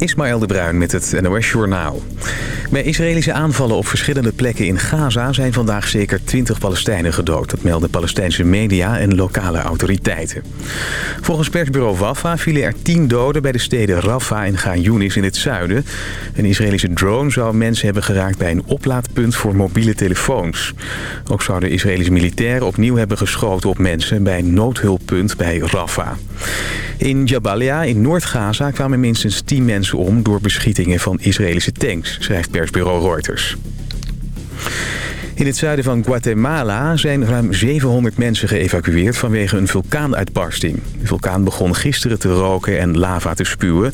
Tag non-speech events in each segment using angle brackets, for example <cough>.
Ismaël de Bruin met het NOS Journaal. Bij Israëlische aanvallen op verschillende plekken in Gaza... zijn vandaag zeker 20 Palestijnen gedood. Dat melden Palestijnse media en lokale autoriteiten. Volgens persbureau Wafa vielen er 10 doden... bij de steden Rafah en Gaan in het zuiden. Een Israëlische drone zou mensen hebben geraakt... bij een oplaadpunt voor mobiele telefoons. Ook zouden Israëlische militairen opnieuw hebben geschoten op mensen... bij een noodhulppunt bij Rafah. In Jabalia in Noord-Gaza kwamen minstens 10 mensen om... door beschietingen van Israëlische tanks, schrijft persbureau Reuters. In het zuiden van Guatemala zijn ruim 700 mensen geëvacueerd vanwege een vulkaanuitbarsting. De vulkaan begon gisteren te roken en lava te spuwen.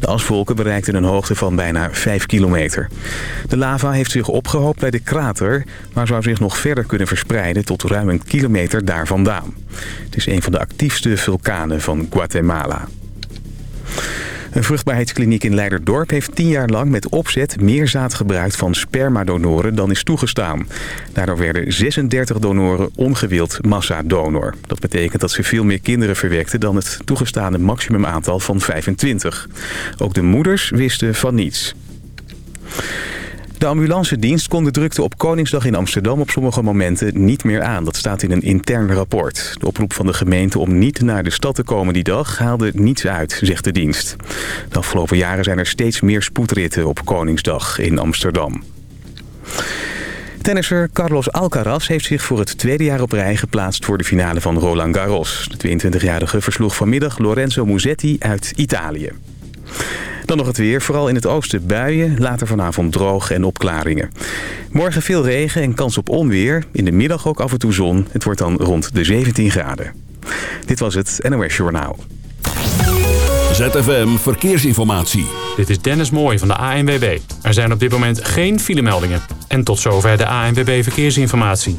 De aswolken bereikten een hoogte van bijna 5 kilometer. De lava heeft zich opgehoopt bij de krater, maar zou zich nog verder kunnen verspreiden tot ruim een kilometer daar vandaan. Het is een van de actiefste vulkanen van Guatemala. Een vruchtbaarheidskliniek in Leiderdorp heeft tien jaar lang met opzet meer zaad gebruikt van spermadonoren dan is toegestaan. Daardoor werden 36 donoren ongewild massadonor. Dat betekent dat ze veel meer kinderen verwekten dan het toegestane maximumaantal van 25. Ook de moeders wisten van niets. De ambulancedienst kon de drukte op Koningsdag in Amsterdam op sommige momenten niet meer aan. Dat staat in een intern rapport. De oproep van de gemeente om niet naar de stad te komen die dag haalde niets uit, zegt de dienst. De afgelopen jaren zijn er steeds meer spoedritten op Koningsdag in Amsterdam. Tennisser Carlos Alcaraz heeft zich voor het tweede jaar op rij geplaatst voor de finale van Roland Garros. De 22-jarige versloeg vanmiddag Lorenzo Musetti uit Italië. Dan nog het weer, vooral in het oosten buien, later vanavond droog en opklaringen. Morgen veel regen en kans op onweer, in de middag ook af en toe zon. Het wordt dan rond de 17 graden. Dit was het NOS Journaal. ZFM Verkeersinformatie. Dit is Dennis Mooij van de ANWB. Er zijn op dit moment geen filemeldingen. En tot zover de ANWB Verkeersinformatie.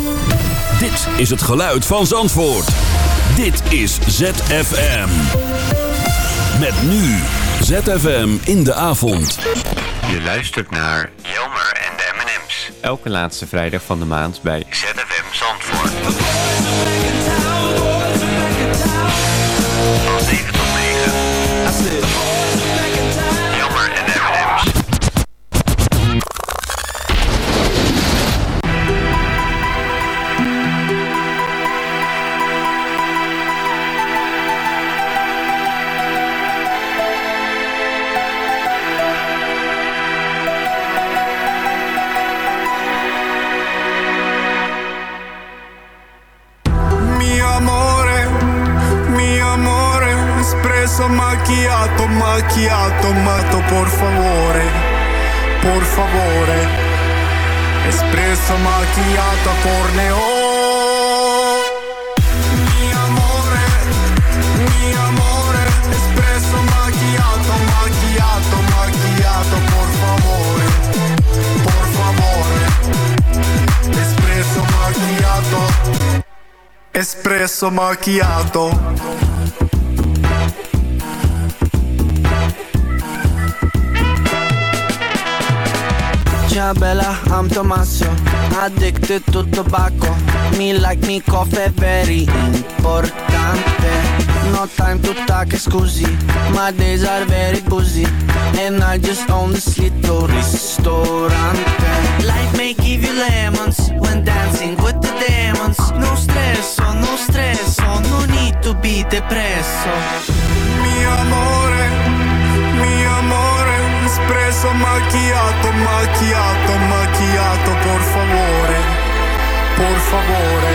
Dit is het geluid van Zandvoort. Dit is ZFM. Met nu ZFM in de avond. Je luistert naar Jelmer en de M&M's. Elke laatste vrijdag van de maand bij ZFM Zandvoort. Macchiato, macchiato, matto, por favore, por favore, espresso macchiato a corneo. Mi amore, mi amore, espresso macchiato, macchiato, macchiato, por favore, por favore, espresso macchiato. Espresso macchiato. Bella, I'm Tommaso Addicted to tobacco Me like me coffee very importante. No time to talk, scusi. My days are very busy And I just own this little ristorante. Life may give you lemons When dancing with the demons. No stresso, no stresso. No need to be depresso. Mi amore, mi amore, espresso macchiato, macchiato, macchiato, por favore, por favore,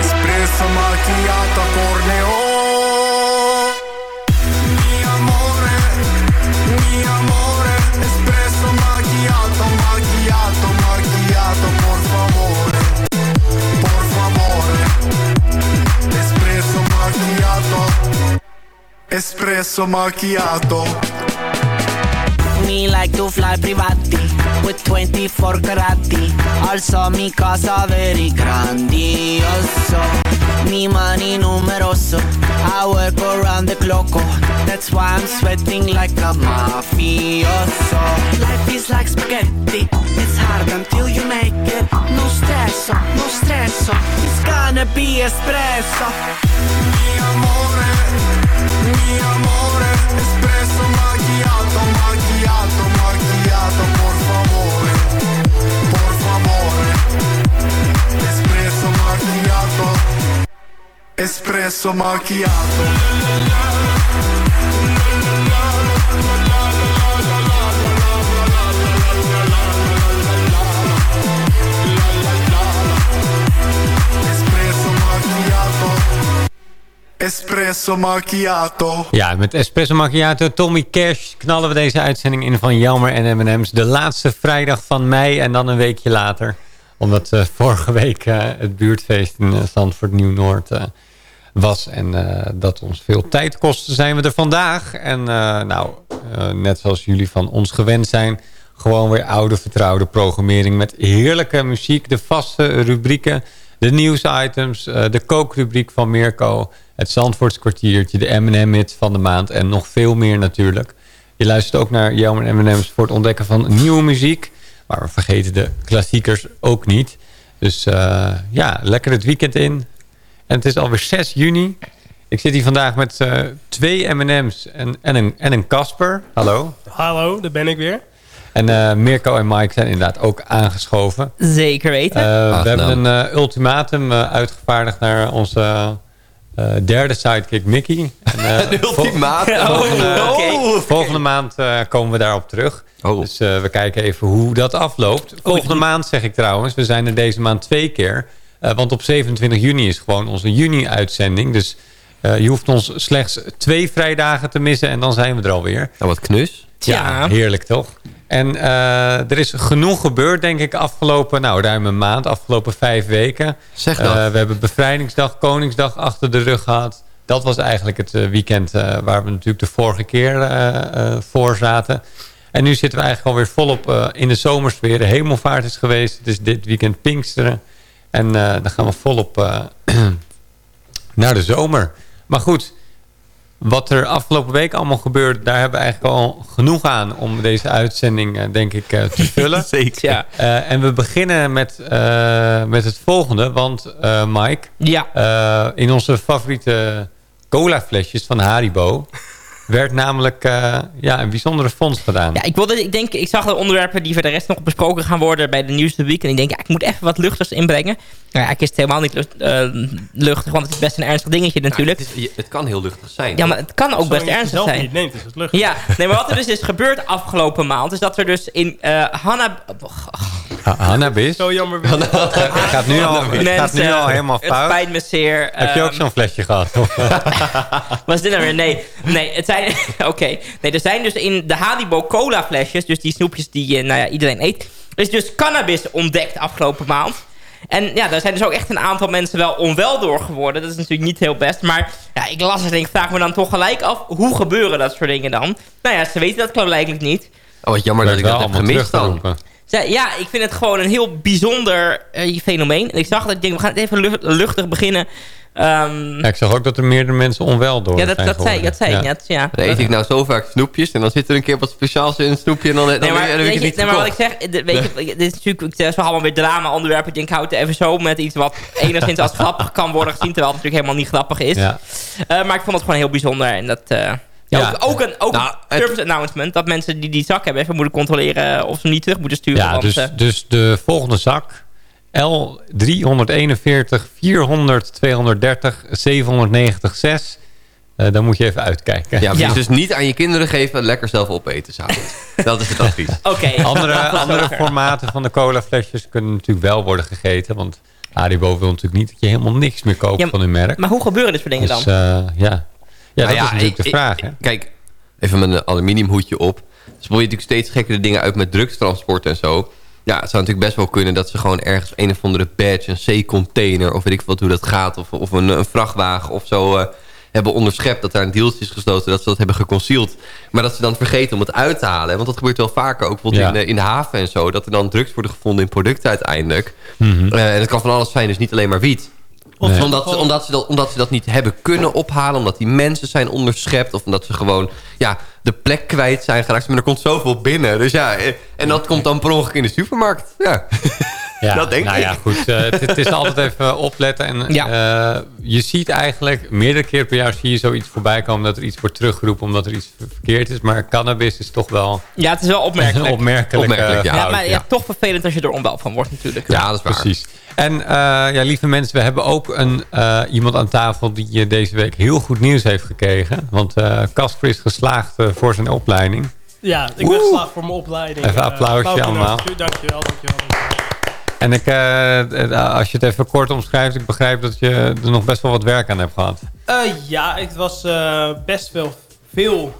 espresso macchiato a corneo. Mi amore, mi amore, espresso macchiato, macchiato, macchiato, por favore, por favore, espresso macchiato. Espresso macchiato. Me like to fly privati with 24 carati. Also mi casa very grandioso. Mi money numeroso. I work around the clock. That's why I'm sweating like a mafioso. Life is like spaghetti. It's hard until you make it. No stress, no stress. It's gonna be espresso. Mi amore, mi amore. Espresso macchiato. Espresso macchiato. Espresso. Ja, met Espresso Macchiato, Tommy Cash knallen we deze uitzending in van Jammer en M&M's. De laatste vrijdag van mei en dan een weekje later. Omdat eh, vorige week eh, het buurtfeest in uh, Nieuw-Noord was. En eh, dat ons veel tijd kostte, zijn we er vandaag. En eh, nou, eh, net zoals jullie van ons gewend zijn... gewoon weer oude vertrouwde programmering met heerlijke muziek. De vaste rubrieken, de nieuwsitems, de kookrubriek van Mirko... het Zandvoorts kwartiertje, de M&M-hit van de maand... en nog veel meer natuurlijk. Je luistert ook naar Jelmer en M&M's voor het ontdekken van nieuwe muziek... maar we vergeten de klassiekers ook niet... Dus ja, lekker het weekend in. En het is alweer 6 juni. Ik zit hier vandaag met eh, twee M&M's en, en een en een Casper. Hallo. Hallo, daar ben ik weer. En eh, Mirko en Mike zijn inderdaad ook aangeschoven. Zeker weten. Eh, we hebben een eh, ultimatum eh, uitgevaardigd naar onze eh, derde sidekick Mickey. En, <laughs> Een ultimatum? vol- volgende, Oh, oké. volgende maand eh, komen we daarop terug. Dus eh, we kijken even hoe dat afloopt. Volgende maand zeg ik trouwens. We zijn er deze maand twee keer. Eh, want op 27 juni is gewoon onze juni-uitzending. Dus eh, je hoeft ons slechts twee vrijdagen te missen. En dan zijn we er alweer. Nou, wat knus. Ja, heerlijk toch? En eh, er is genoeg gebeurd, denk ik, afgelopen, nou, ruim een maand, afgelopen vijf weken. Zeg dat. Eh, we hebben Bevrijdingsdag, Koningsdag achter de rug gehad. Dat was eigenlijk het weekend eh, waar we natuurlijk de vorige keer voor zaten. En nu zitten we eigenlijk alweer volop in de zomersfeer. De hemelvaart is geweest. Het is dit weekend Pinksteren. En eh, dan gaan we volop eh, <clears throat> naar de zomer. Maar goed, wat er afgelopen week allemaal gebeurt... daar hebben we eigenlijk al genoeg aan om deze uitzending, eh, denk ik, eh, te vullen. <laughs> Zeker. Ja. Eh, en we beginnen met, eh, met het volgende. Want eh, Mike, Ja. eh, in onze favoriete cola flesjes van Haribo... werd namelijk eh, ja, een bijzondere fonds gedaan. Ja, ik, wilde, ik, denk, ik zag de onderwerpen die voor de rest nog besproken gaan worden bij de nieuwste week. En ik denk, ja, ik moet even wat luchtigs inbrengen. Nou ja, ik is het helemaal niet lust- eh, luchtig, want het is best een ernstig dingetje natuurlijk. Het, is- het kan heel luchtig zijn. Ja, maar het kan ook Zolang best je het ernstig zelf zijn. niet neemt, is het luchtig. Ja, nee, maar wat er dus is gebeurd afgelopen maand... is dat er dus in eh Hanna... Ha Hannabis. Zo jammer. Het gaat nu al, het gaat nu al helemaal Het fout. spijt me zeer. Heb je ook ehm, zo'n flesje gehad? <laughs> Is dit nou weer? Nee, nee, het zijn... <laughs> Oké. Nee, er zijn dus in de Haribo cola flesjes... dus die snoepjes die eh, nou ja, iedereen eet... er is dus cannabis ontdekt afgelopen maand. En ja, daar zijn dus ook echt een aantal mensen wel onwel door geworden. Dat is natuurlijk niet heel best. Maar ja, ik las het en ik vraag me dan toch gelijk af... hoe gebeuren dat soort dingen dan? Nou ja, ze weten dat blijkbaar niet. Oh, wat jammer dat ik dat heb gemist dan. Zij- Ja, ik vind het gewoon een heel bijzonder eh, fenomeen. En ik zag dat ik denk, we gaan het even lucht- luchtig beginnen. Ehm, Ja, ik zag ook dat er meerdere mensen onwel door ja, dat, zijn dat zei, dat zei ik net. Ja. Dan eet ik nou zo vaak snoepjes en dan zit er een keer wat speciaals in een snoepje en dan, dan, Nee, maar, dan weet je, niet nee, maar wat ik zeg, de- weet je, dit is natuurlijk het is wel allemaal weer drama onderwerpen. Ik denk, houd het even zo met iets wat enigszins als grappig kan worden gezien, terwijl het natuurlijk helemaal niet grappig is. Ja. Eh, maar ik vond het gewoon heel bijzonder en dat... eh, ja, ook, ook een, ook Nou, een het- service announcement. Dat mensen die die zak hebben even moeten controleren of ze hem niet terug moeten sturen. Ja, want, dus, eh, dus de volgende zak. L 341 400 230 790 6. Eh, dan moet je even uitkijken. Ja, Ja. dus niet aan je kinderen geven, lekker zelf opeten <laughs> dat is het advies. Oké. Andere, andere formaten van de cola flesjes kunnen natuurlijk wel worden gegeten. Want Haribo wil natuurlijk niet dat je helemaal niks meer koopt Ja, van hun merk. Maar hoe gebeuren dit soort dingen Dus dan? eh, ja, ja Nou dat is natuurlijk ik- de vraag. Hè? Kijk, even mijn aluminiumhoedje op. Ze proberen natuurlijk steeds gekkere dingen uit met drugstransport en zo. Ja, het zou natuurlijk best wel kunnen dat ze gewoon ergens een of andere badge, een C-container... of weet ik wat hoe dat gaat, of, of een, een vrachtwagen of zo... eh, hebben onderschept. Dat daar een dealtje is gesloten. Dat ze dat hebben geconcealed. Maar dat ze dan vergeten om het uit te halen. Want dat gebeurt wel vaker. Ook bijvoorbeeld Ja. in, de, in de haven en zo. Dat er dan drugs worden gevonden in producten uiteindelijk. Mhm. Eh, en het kan van alles zijn. Dus niet alleen maar wiet. Of Nee. Omdat, ze, omdat, ze dat, omdat ze dat niet hebben kunnen ophalen. Omdat die mensen zijn onderschept. Of omdat ze gewoon ja, de plek kwijt zijn geraakt. Maar er komt zoveel binnen. Dus ja, eh, en dat komt dan per ongeluk in de supermarkt. Ja, <laughs> Ja, dat denk nou ik. ja, goed. eh, het, het is altijd even opletten. En eh, je ziet eigenlijk, meerdere keer per jaar zie je zoiets voorbij komen... dat er iets wordt teruggeroepen omdat er iets verkeerd is. Maar cannabis is toch wel Ja, het is wel <laughs> opmerkelijk. een opmerkelijke Opmerkelijk, ja. Maar ja, toch vervelend als je er onwel van wordt natuurlijk. Ja, dat is waar. Precies. En eh, ja, lieve mensen, we hebben ook een, eh, iemand aan tafel die deze week heel goed nieuws heeft gekregen. Want eh, Casper is geslaagd voor zijn opleiding. Ja, ik ben geslaagd voor mijn opleiding. Even Eh, applausje allemaal. Dankjewel, dankjewel. dankjewel. En ik, eh, eh, als je het even kort omschrijft, ik begrijp dat je er nog best wel wat werk aan hebt gehad. Eh, ja, het was best wel veel.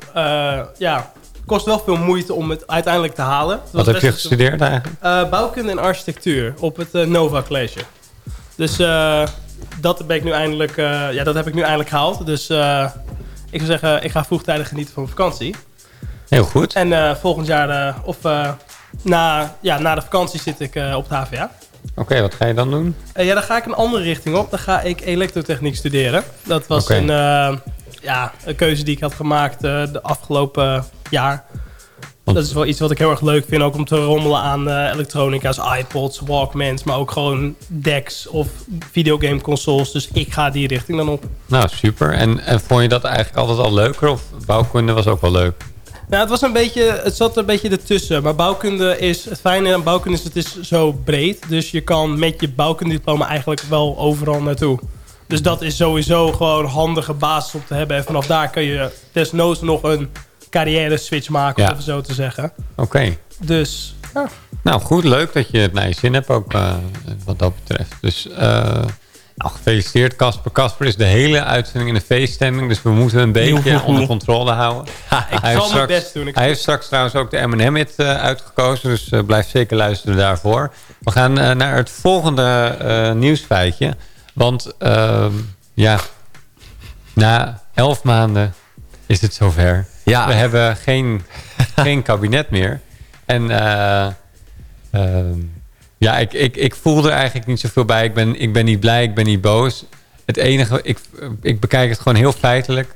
ja, het kost wel veel moeite om het uiteindelijk te halen. Het Wat heb je gestudeerd eigenlijk? Bouwkunde en architectuur op het Nova College. Dus dat, ben ik nu eindelijk, ja, dat heb ik nu eindelijk gehaald. Dus ik zou zeggen, ik ga vroegtijdig genieten van mijn vakantie. Heel goed. En eh, volgend jaar, eh, of eh, na, ja, na de vakantie zit ik op het HVA. Oké, wat ga je dan doen? Ja, dan ga ik een andere richting op. Dan ga ik elektrotechniek studeren. Dat was een, ja, een keuze die ik had gemaakt de afgelopen jaar. Dat is wel iets wat ik heel erg leuk vind. Ook om te rommelen aan elektronica's, iPods, Walkmans. Maar ook gewoon decks of videogame consoles. Dus ik ga die richting dan op. Nou, super. En, en vond je dat eigenlijk altijd al leuker? Of bouwkunde was ook wel leuk? Nou, het, was een beetje, het zat een beetje ertussen. Maar bouwkunde is... Het fijne aan bouwkunde is het is zo breed. Dus je kan met je bouwkundediploma eigenlijk wel overal naartoe. Dus dat is sowieso gewoon handige basis om te hebben. En vanaf daar kun je desnoods nog een carrière switch maken, Ja. om het zo te zeggen. Oké. Dus ja. Nou, goed. Leuk dat je het naar je zin hebt ook eh, wat dat betreft. Dus eh, nou, gefeliciteerd Casper. Casper is de hele uitzending in de feeststemming. Dus we moeten een beetje onder controle houden. <laughs> hij, zal mijn best doen. Ik- hij heeft straks trouwens ook de M&M-hit eh, uitgekozen. Dus eh, blijf zeker luisteren daarvoor. We gaan eh, naar het volgende nieuwsfeitje. Want ehm, ja, na elf maanden is het zover. Ja. We hebben geen, geen kabinet meer. En eh, ehm, ja, ik, ik, ik voel er eigenlijk niet zoveel bij. Ik ben, ik ben niet blij, ik ben niet boos. Het enige, ik, ik bekijk het gewoon heel feitelijk.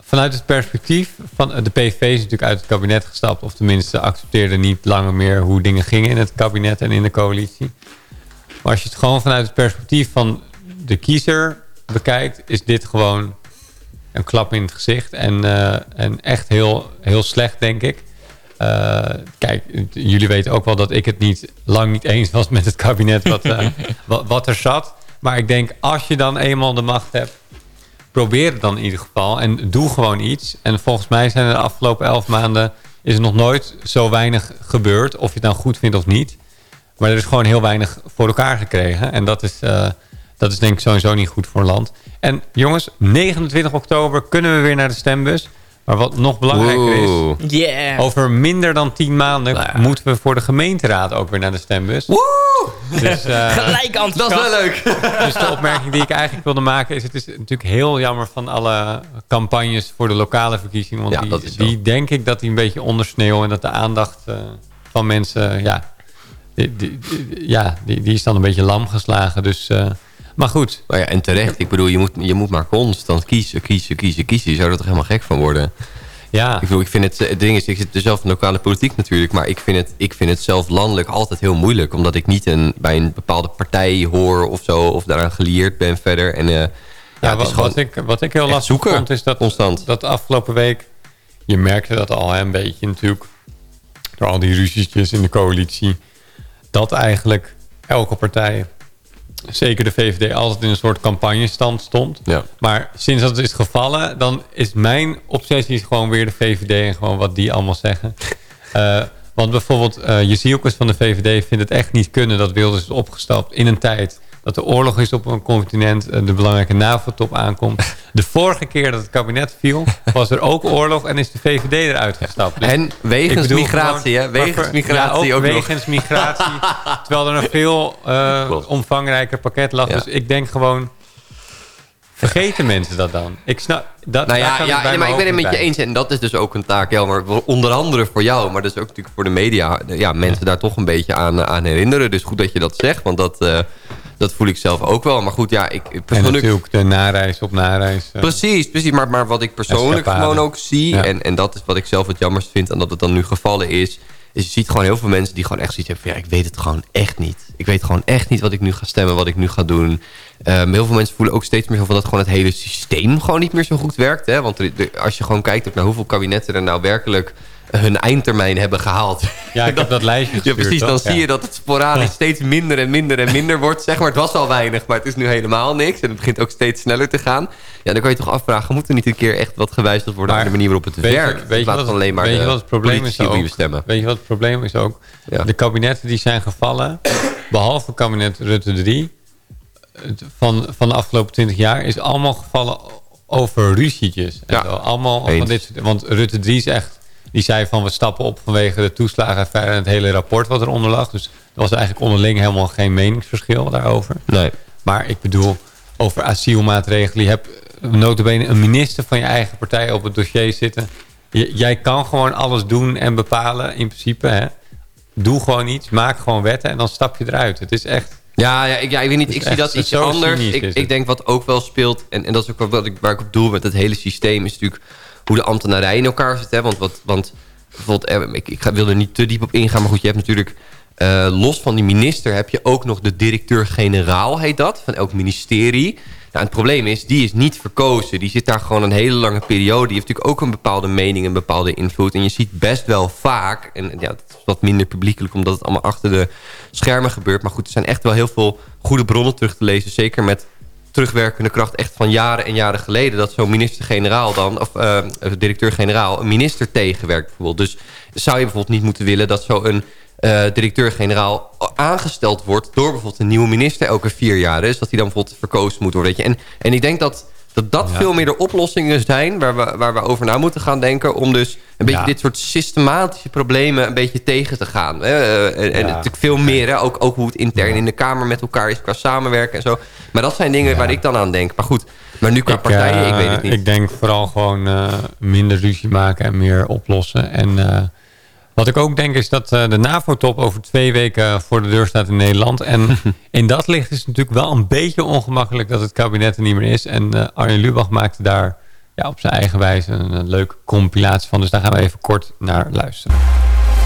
Vanuit het perspectief van de PVV is natuurlijk uit het kabinet gestapt. Of tenminste accepteerde niet langer meer hoe dingen gingen in het kabinet en in de coalitie. Maar als je het gewoon vanuit het perspectief van de kiezer bekijkt, is dit gewoon een klap in het gezicht. En, eh, en echt heel, heel slecht, denk ik. Eh, kijk, jullie weten ook wel dat ik het niet, lang niet eens was met het kabinet wat, eh, <laughs> wat, wat er zat. Maar ik denk, als je dan eenmaal de macht hebt, probeer het dan in ieder geval. En doe gewoon iets. En volgens mij zijn er de afgelopen elf maanden... is er nog nooit zo weinig gebeurd. Of je het nou goed vindt of niet. Maar er is gewoon heel weinig voor elkaar gekregen. En dat is, eh, dat is denk ik sowieso niet goed voor een land. En jongens, 29 oktober kunnen we weer naar de stembus. Maar wat nog belangrijker is... Yeah. Over minder dan 10 maanden moeten we voor de gemeenteraad ook weer naar de stembus. Dus, eh, <laughs> Gelijk enthousiast. Dat is wel leuk. <laughs> dus de opmerking die ik eigenlijk wilde maken is... het is natuurlijk heel jammer van alle campagnes voor de lokale verkiezingen. Want Ja, die, dat is zo. die denk ik dat die een beetje ondersneeuwen... en dat de aandacht eh, van mensen... ja, die, die, die- ja die, die is dan een beetje lam geslagen. Dus, eh, maar goed, Nou ja, en terecht. Ik bedoel, je moet, je moet maar constant kiezen, kiezen, kiezen, kiezen. Je zou er toch helemaal gek van worden. ja, Ik bedoel, ik vind het, het ding is, ik zit zelf in de lokale politiek natuurlijk, maar ik vind, het, ik vind het zelf landelijk altijd heel moeilijk, omdat ik niet een, bij een bepaalde partij hoor of zo, of daaraan gelieerd ben verder. En, eh, ja, wat, ik, wat ik heel lastig zoeken, vond is dat, constant. dat afgelopen week... je merkte dat al hè, een beetje natuurlijk... door al die ruzietjes in de coalitie... dat eigenlijk elke partij, zeker de VVD... altijd in een soort campagnestand stond. Ja. Maar sinds dat is gevallen... dan is mijn obsessie gewoon weer de VVD... en gewoon wat die allemaal zeggen. <laughs> Eh, want bijvoorbeeld uh, Jezielkes van de VVD vindt het echt niet kunnen... dat Wilders is opgestapt in een tijd dat er oorlog is op een continent, eh, de belangrijke NAVO-top aankomt. De vorige keer dat het kabinet viel, was er ook oorlog en is de VVD eruit gestapt. Dus en wegens bedoel migratie, gewoon- hè? Wegens migratie ja, ook nog. wegens migratie. terwijl er een veel eh, Klopt. omvangrijker pakket lag. Ja. Dus ik denk gewoon, vergeten mensen dat dan? Ik snap... Dat, nou daar ja, nee, maar ik ben het met je eens. En dat is dus ook een taak, Jelmer. Onder andere voor jou, maar dus ook natuurlijk voor de media. Ja, mensen daar toch een beetje aan, aan herinneren. Dus goed dat je dat zegt, want dat, eh, dat voel ik zelf ook wel. Maar goed, ja, ik. En persoonlijk... natuurlijk de nareis op nareis. eh. Precies, precies. Maar, maar wat ik persoonlijk Escapade. gewoon ook zie... Ja. En, en dat is wat ik zelf het jammerst vind... en dat het dan nu gevallen is... is je ziet gewoon heel veel mensen die gewoon echt zoiets hebben... van, ja, ik weet het gewoon echt niet. Ik weet gewoon echt niet wat ik nu ga stemmen, wat ik nu ga doen. Ehm, heel veel mensen voelen ook steeds meer van... dat gewoon het hele systeem gewoon niet meer zo goed werkt. Hè? Want als je gewoon kijkt ook naar hoeveel kabinetten er nou werkelijk... hun eindtermijn hebben gehaald. Ja, ik <laughs> heb dat lijstje Ja, gestuurd, precies. Dan toch? zie Ja. je dat het sporadisch steeds minder en minder en minder wordt. Zeg maar, het was al weinig, maar het is nu helemaal niks. En het begint ook steeds sneller te gaan. Ja, dan kan je toch afvragen... moet er niet een keer echt wat gewijzigd worden... aan de manier waarop het Weet je- werkt? Weet je, plaats wat, alleen maar weet je wat het probleem is ook? stemmen. Weet je wat het probleem is ook? De kabinetten die zijn gevallen, behalve kabinet Rutte 3, het- van, van de afgelopen 20 jaar, is allemaal gevallen over ruzietjes. En Ja, zo. Allemaal eens. van dit, soort- want Rutte 3 is echt, die zei van we stappen op vanwege de toeslagenaffaire en het hele rapport wat eronder lag. Dus er was eigenlijk onderling helemaal geen meningsverschil daarover. Nee. Maar ik bedoel, over asielmaatregelen. Je hebt notabene een minister van je eigen partij op het dossier zitten. J- jij kan gewoon alles doen en bepalen in principe. Hè? Doe gewoon iets, maak gewoon wetten en dan stap je eruit. Het is echt... Ja, ja, ik, ja, ik weet niet. Ik zie dat iets anders. Ik, ik denk wat ook wel speelt... en, en dat is ook wat ik, waar ik op doel met het hele systeem... is natuurlijk hoe de ambtenarij in elkaar zit. Hè? Want, wat, want bijvoorbeeld, eh, ik, ik wil er niet te diep op ingaan... maar goed, je hebt natuurlijk... eh, los van die minister heb je ook nog de directeur-generaal, heet dat... van elk ministerie. Nou, het probleem is, die is niet verkozen. Die zit daar gewoon een hele lange periode. Die heeft natuurlijk ook een bepaalde mening, een bepaalde invloed. En je ziet best wel vaak... en ja, dat is wat minder publiekelijk... omdat het allemaal achter de schermen gebeurt. Maar goed, er zijn echt wel heel veel goede bronnen terug te lezen. Zeker met terugwerkende kracht echt van jaren en jaren geleden... dat zo'n minister-generaal dan, of eh, directeur-generaal... een minister tegenwerkt bijvoorbeeld. Dus zou je bijvoorbeeld niet moeten willen... dat zo'n eh, directeur-generaal aangesteld wordt... door bijvoorbeeld een nieuwe minister elke vier jaar. Dus dat hij dan bijvoorbeeld verkozen moet worden. Weet je. En, en ik denk dat dat, dat veel meer de oplossingen zijn... Waar we, waar we over na moeten gaan denken... om dus een beetje Ja. dit soort systematische problemen... een beetje tegen te gaan. hè. Eh, en en natuurlijk veel meer. Hè. Ook, ook hoe het intern in de Kamer met elkaar is... qua samenwerken en zo. Maar dat zijn dingen waar ik dan aan denk. Maar goed, maar nu qua partijen, eh, ik weet het niet. Ik denk vooral gewoon eh, minder ruzie maken en meer oplossen. En eh, wat ik ook denk is dat eh, de NAVO-top over twee weken voor de deur staat in Nederland. En <laughs> in dat licht is het natuurlijk wel een beetje ongemakkelijk dat het kabinet er niet meer is. En eh, Arjen Lubach maakte daar ja, op zijn eigen wijze een, een leuke compilatie van. Dus daar gaan we even kort naar luisteren.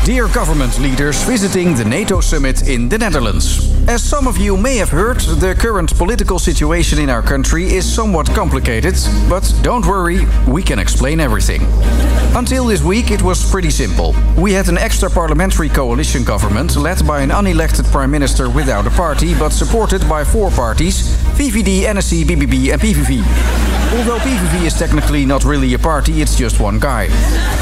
Dear government leaders visiting the NATO summit in the Netherlands. As some of you may have heard, the current political situation in our country is somewhat complicated, but don't worry, we can explain everything. Until this week, it was pretty simple. We had an extra parliamentary coalition government led by an unelected prime minister without a party, but supported by four parties VVD, NSC, BBB, and PVV. Although PVV is technically not really a party, it's just one guy.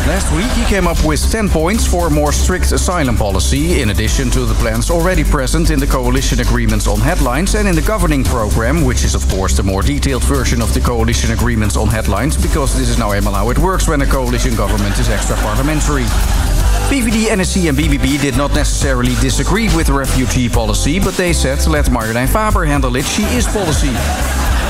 Last week he came up with 10 points for a more strict asylum policy, in addition to the plans already present in the coalition agreements on headlines and in the governing program, which is of course the more detailed version of the coalition agreements on headlines, because this is now how it works when a coalition government is extra parliamentary. PVD, NSC and BBB did not necessarily disagree with the refugee policy, but they said let Marjolein Faber handle it, she is policy.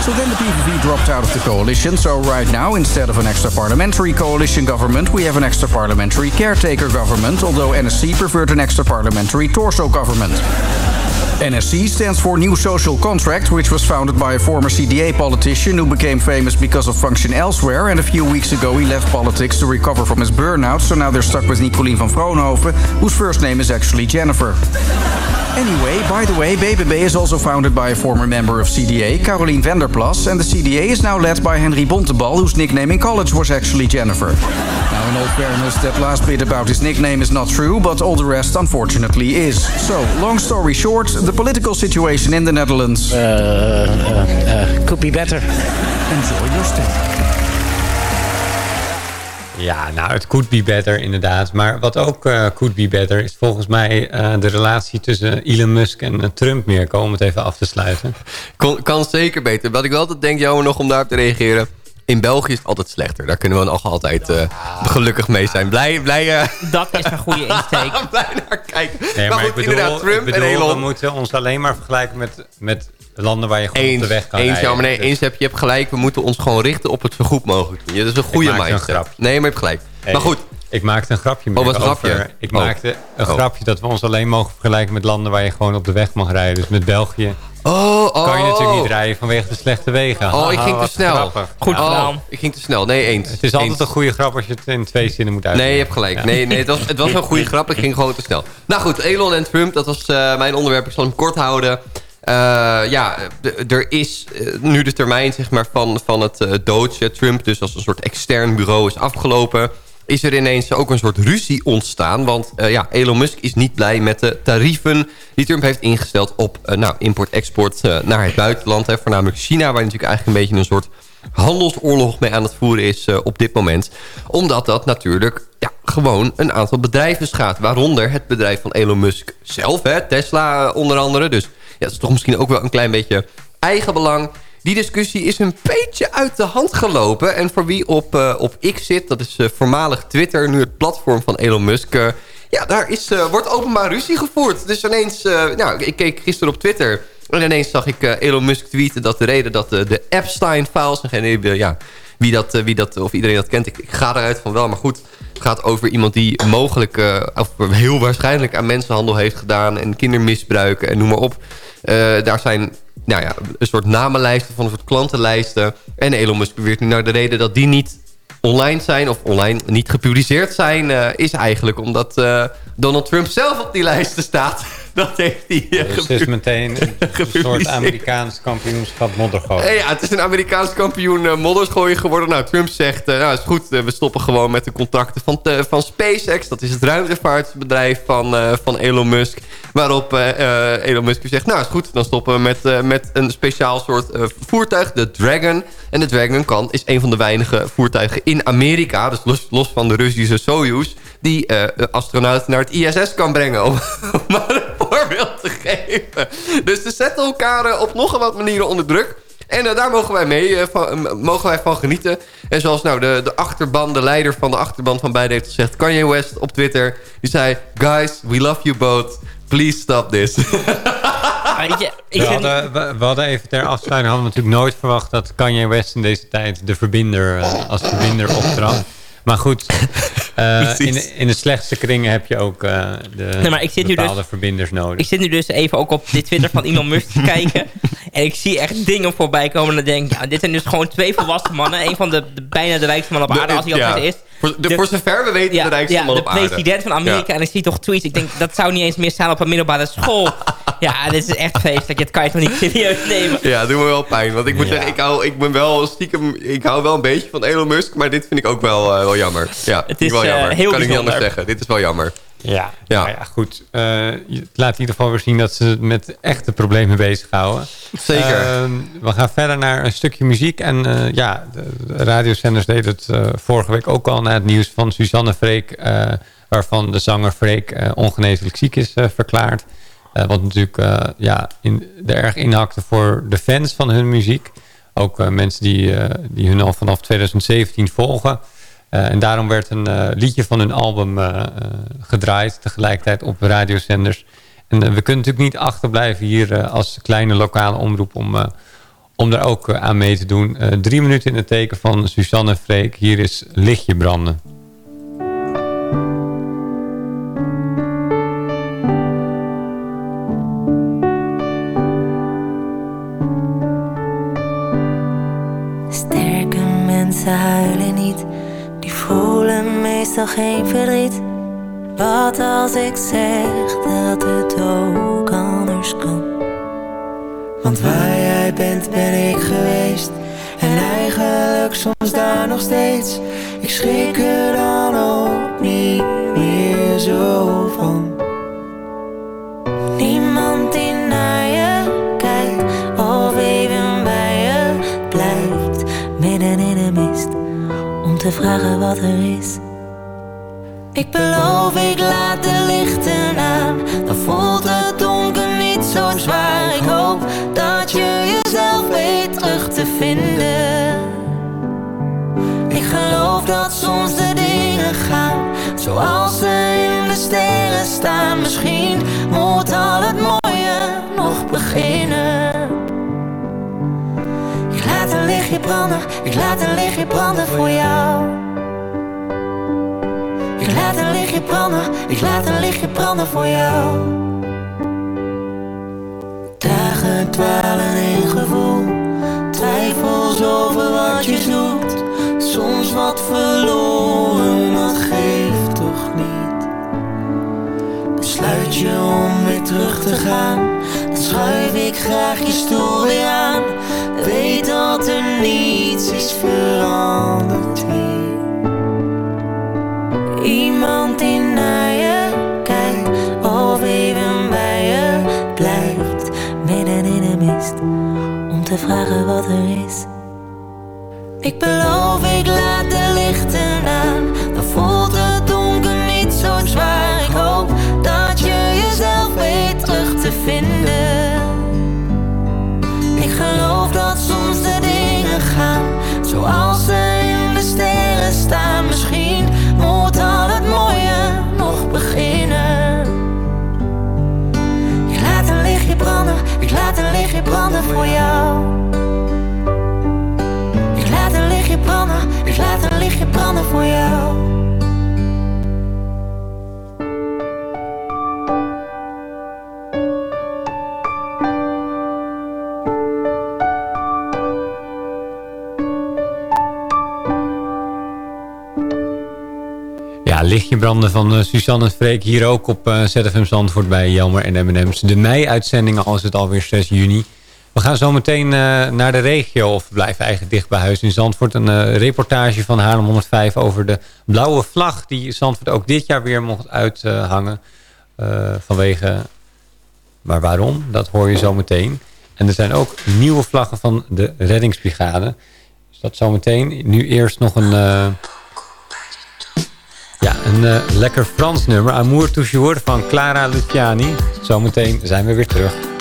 So then the PVV dropped out of the coalition. So right now, instead of an extra parliamentary coalition government, we have an extra parliamentary caretaker government, although NSC preferred an extra parliamentary torso government. NSC stands for New Social Contract, which was founded by a former CDA politician who became famous because of function elsewhere. And a few weeks ago, he left politics to recover from his burnout. So now they're stuck with Nicolien van Vroonhoven, whose first name is actually Jennifer. Anyway, by the way, BBB is also founded by a former member of CDA, Caroline Vanderplas, and the CDA is now led by Henry Bontebal, whose nickname in college was actually Jennifer. Now, in all fairness, that last bit about his nickname is not true, but all the rest, unfortunately, is. So, long story short, the political situation in the Netherlands. Eh, eh, eh, could be better. Enjoy your stay. Ja, nou, het could be better inderdaad. Maar wat ook eh, could be better is volgens mij eh, de relatie tussen Elon Musk en eh, Trump meer. Om het even af te sluiten. Kon, kan zeker beter. Wat ik wel altijd denk, jammer nog om daarop te reageren. In België is het altijd slechter. Daar kunnen we nog altijd eh, gelukkig mee zijn. Blij, blij, eh, Dat is een goede <laughs> insteek. blij naar kijken. Nee, maar maar goed, ik bedoel, inderdaad, Trump ik bedoel en Elon. we moeten ons alleen maar vergelijken met, met landen waar je gewoon Eens, op de weg kan eens, rijden. ja, maar nee, Dus- eens heb je hebt gelijk. We moeten ons gewoon richten op het zo goed mogelijk doen. Ja, dat is een goede een mindset. grapje. Nee, maar je hebt gelijk. Hey, maar goed, Ik maakte een grapje Oh, wat Mirko, grapje? over- Ik Oh. maakte een Oh. grapje dat we ons alleen mogen vergelijken met landen waar je gewoon op de weg mag rijden. Dus met België oh, oh. kan je natuurlijk niet rijden vanwege de slechte wegen. Oh, ik ging te wat snel. grappig. Goed Ja. gedaan. Ik ging te snel. Nee, eens. Het is altijd Eens. een goede grap als je het in twee zinnen moet uitleggen. Nee, je hebt gelijk. Ja. Nee, nee het, was, het was een goede grap. Ik ging gewoon te snel. Nou goed, Elon en Trump, dat was eh, mijn onderwerp. Ik zal hem kort houden. Eh, ja, er is eh, nu de termijn zeg maar, van, van het eh doodje. Trump dus als een soort extern bureau is afgelopen. Is er ineens ook een soort ruzie ontstaan. Want ja, Elon Musk is niet blij met de tarieven die Trump heeft ingesteld op nou, import-export naar het buitenland. Hè, voornamelijk China, waar natuurlijk eigenlijk een beetje een soort handelsoorlog mee aan het voeren is op dit moment. Omdat dat natuurlijk ja, gewoon een aantal bedrijven schaadt. Waaronder het bedrijf van Elon Musk zelf, hè, Tesla onder andere. Dus dat is toch misschien ook wel een klein beetje eigenbelang. Die discussie is een beetje uit de hand gelopen. En voor wie op, eh, op X zit, dat is eh, voormalig Twitter, nu het platform van Elon Musk... eh, ja, daar is, wordt openbaar ruzie gevoerd. Dus ineens, nou, ik keek gisteren op Twitter... en ineens zag ik Elon Musk tweeten dat de reden dat de, Epstein-files... en geen ja, wie dat, wie dat, of iedereen dat kent, ik, ik ga eruit van wel. Maar goed, het gaat over iemand die mogelijk... of heel waarschijnlijk aan mensenhandel heeft gedaan... en kindermisbruik en noem maar op. Eh, daar zijn nou ja, een soort namenlijsten van een soort klantenlijsten. En Elon Musk beweert nu naar de reden dat die niet online zijn... of online niet gepubliceerd zijn... eh, is eigenlijk omdat eh, Donald Trump zelf op die lijsten staat. <laughs> Dat heeft hij uh, Dus het is meteen een <laughs> soort Amerikaans kampioenschap moddergooien. Ja, het is een Amerikaans kampioen uh, moddersgooien geworden. Nou, Trump zegt, uh, nou is goed, we stoppen gewoon met de contacten van, van SpaceX. Dat is het ruimtevaartbedrijf van, van Elon Musk. Waarop Elon Musk zegt, nou is goed, dan stoppen we met, met een speciaal soort voertuig, de Dragon. En de Dragon kan, is een van de weinige voertuigen in Amerika, dus los, los van de Russische Soyuz, die astronauten naar het ISS kan brengen. <laughs> Om, maar voorbeeld te geven. Dus ze zetten elkaar uh, op nog wat manieren onder druk. En uh, daar mogen wij mee, uh, van, mogen wij van genieten. En zoals nou de, de achterban, de leider van de achterban van beide heeft gezegd... Kanye West op Twitter, die zei... Guys, we love you both. Please stop this. <laughs> We, hadden, we, we, hadden even ter afsluiting hadden we natuurlijk nooit verwacht dat Kanye West in deze tijd de verbinder uh, als verbinder optrad. Maar goed, <laughs> uh, in, in de slechtste kringen heb je ook uh, de nee, maar ik zit bepaalde nu dus, verbinders nodig. Ik zit nu dus even ook op dit Twitter van Elon Musk te kijken. <laughs> En ik zie echt dingen voorbij komen. En dan denk ik, ja, dit zijn dus gewoon twee volwassen mannen. Een van de, de bijna de rijkste man op aarde, als hij ja. al is. Voor, de, de, voor zover we weten, ja, de rijkste ja, man op aarde. De president van Amerika. Ja. En ik zie toch tweets. Ik denk, dat zou niet eens meer staan op een middelbare school. <laughs> ja, dit is echt feestelijk. Dat kan je toch niet serieus nemen. Ja, dat doet me wel pijn. Want ik moet zeggen, ik hou, ik ben wel stiekem... Ik hou wel een beetje van Elon Musk. Maar dit vind ik ook wel, uh, wel jammer. Ja, het is wel jammer. Uh, heel kan bijzonder. ik niet anders zeggen. Dit is wel jammer. Ja, ja. Nou ja goed. Uh, het laat in ieder geval weer zien dat ze met echte problemen bezighouden. Zeker. Uh, we gaan verder naar een stukje muziek. En uh, ja, de, de radiozenders deden het uh, vorige week ook al... na het nieuws van Suzanne Freek... waarvan de zanger Freek ongeneeslijk ziek is verklaard. wat natuurlijk ja, in, er erg inhakte voor de fans van hun muziek. Ook mensen die, die hun al vanaf 2017 volgen... Uh, en daarom werd een uh, liedje van hun album uh, gedraaid tegelijkertijd op radiozenders. En we kunnen natuurlijk niet achterblijven hier als kleine lokale omroep om, om daar ook aan mee te doen. drie minuten in het teken van Suzanne Freek. Hier is Lichtje branden. Sterke mensen huilen niet voelen meestal geen verdriet. Wat als ik zeg dat het ook anders kan? Want waar jij bent, ben ik geweest. En eigenlijk soms daar nog steeds. Ik schrik er dan ook niet meer zo van. Vragen wat er is. Ik beloof, ik laat de lichten aan. Dan voelt het donker niet zo zwaar. Ik hoop dat je jezelf weet terug te vinden. Ik geloof dat soms de dingen gaan zoals ze in de sterren staan. Misschien moet al het mooie nog beginnen. Branden, ik laat een lichtje branden voor jou. Ik laat een lichtje branden, ik laat een lichtje branden voor jou. Dagen dwalen in gevoel, twijfels over wat je zoekt. Soms wat verloren, dat geeft toch niet. Besluit je om weer terug te gaan, dan schuif ik graag je stoel weer aan. Weet dat er niets is veranderd hier. Iemand die naar je kijkt, of even bij je blijft. Midden in de mist, om te vragen wat er is. Ik beloof, ik laat branden voor jou. Ik laat een lichtje branden, ik laat een lichtje branden voor jou. Ja, lichtje branden van eh, Suzanne en Freek hier ook op eh, ZFM Zandvoort bij Jelmer en M&M's. De mei-uitzendingen, al is het alweer 6 juni. We gaan zo meteen eh, naar de regio, of blijven eigenlijk dicht bij huis in Zandvoort. Een eh, reportage van Haarlem 105 over de blauwe vlag die Zandvoort ook dit jaar weer mocht uithangen. Eh, vanwege, maar waarom, dat hoor je zo meteen. En er zijn ook nieuwe vlaggen van de reddingsbrigade. Dus dat zometeen. Nu eerst nog een... ja, een lekker Frans nummer. Amour toujours van Clara Luciani. Zometeen zijn we weer terug.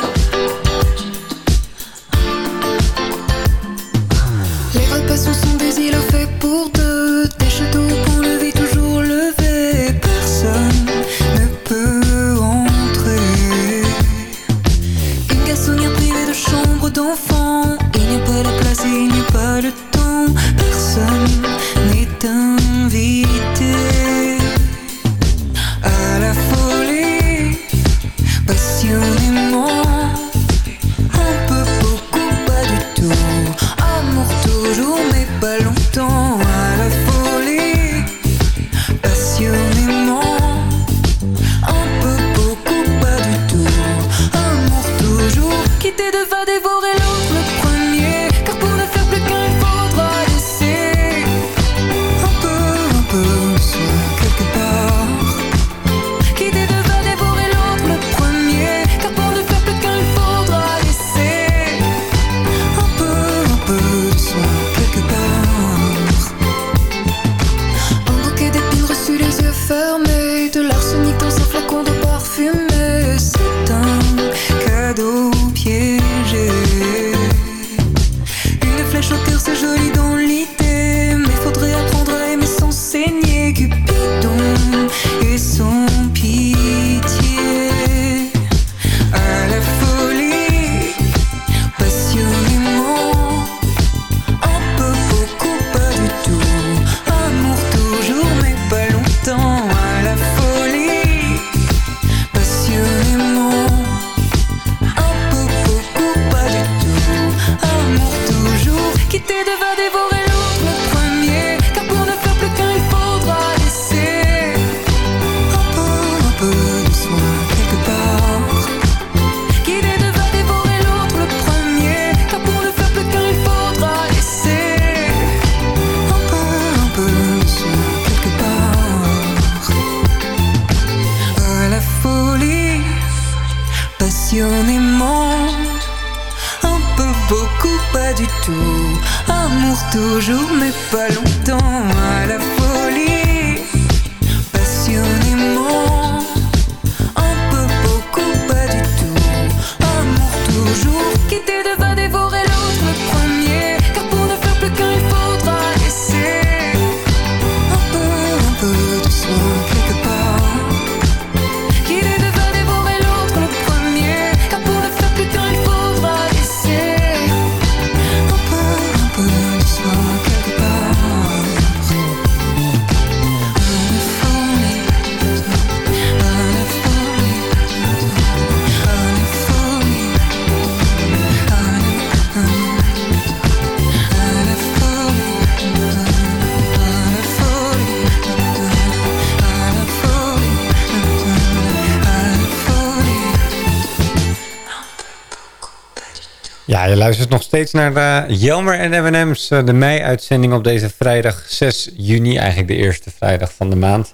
Ja, je luistert nog steeds naar de Jelmer en M&M's. eh, De mei-uitzending op deze vrijdag 6 juni. Eigenlijk de eerste vrijdag van de maand.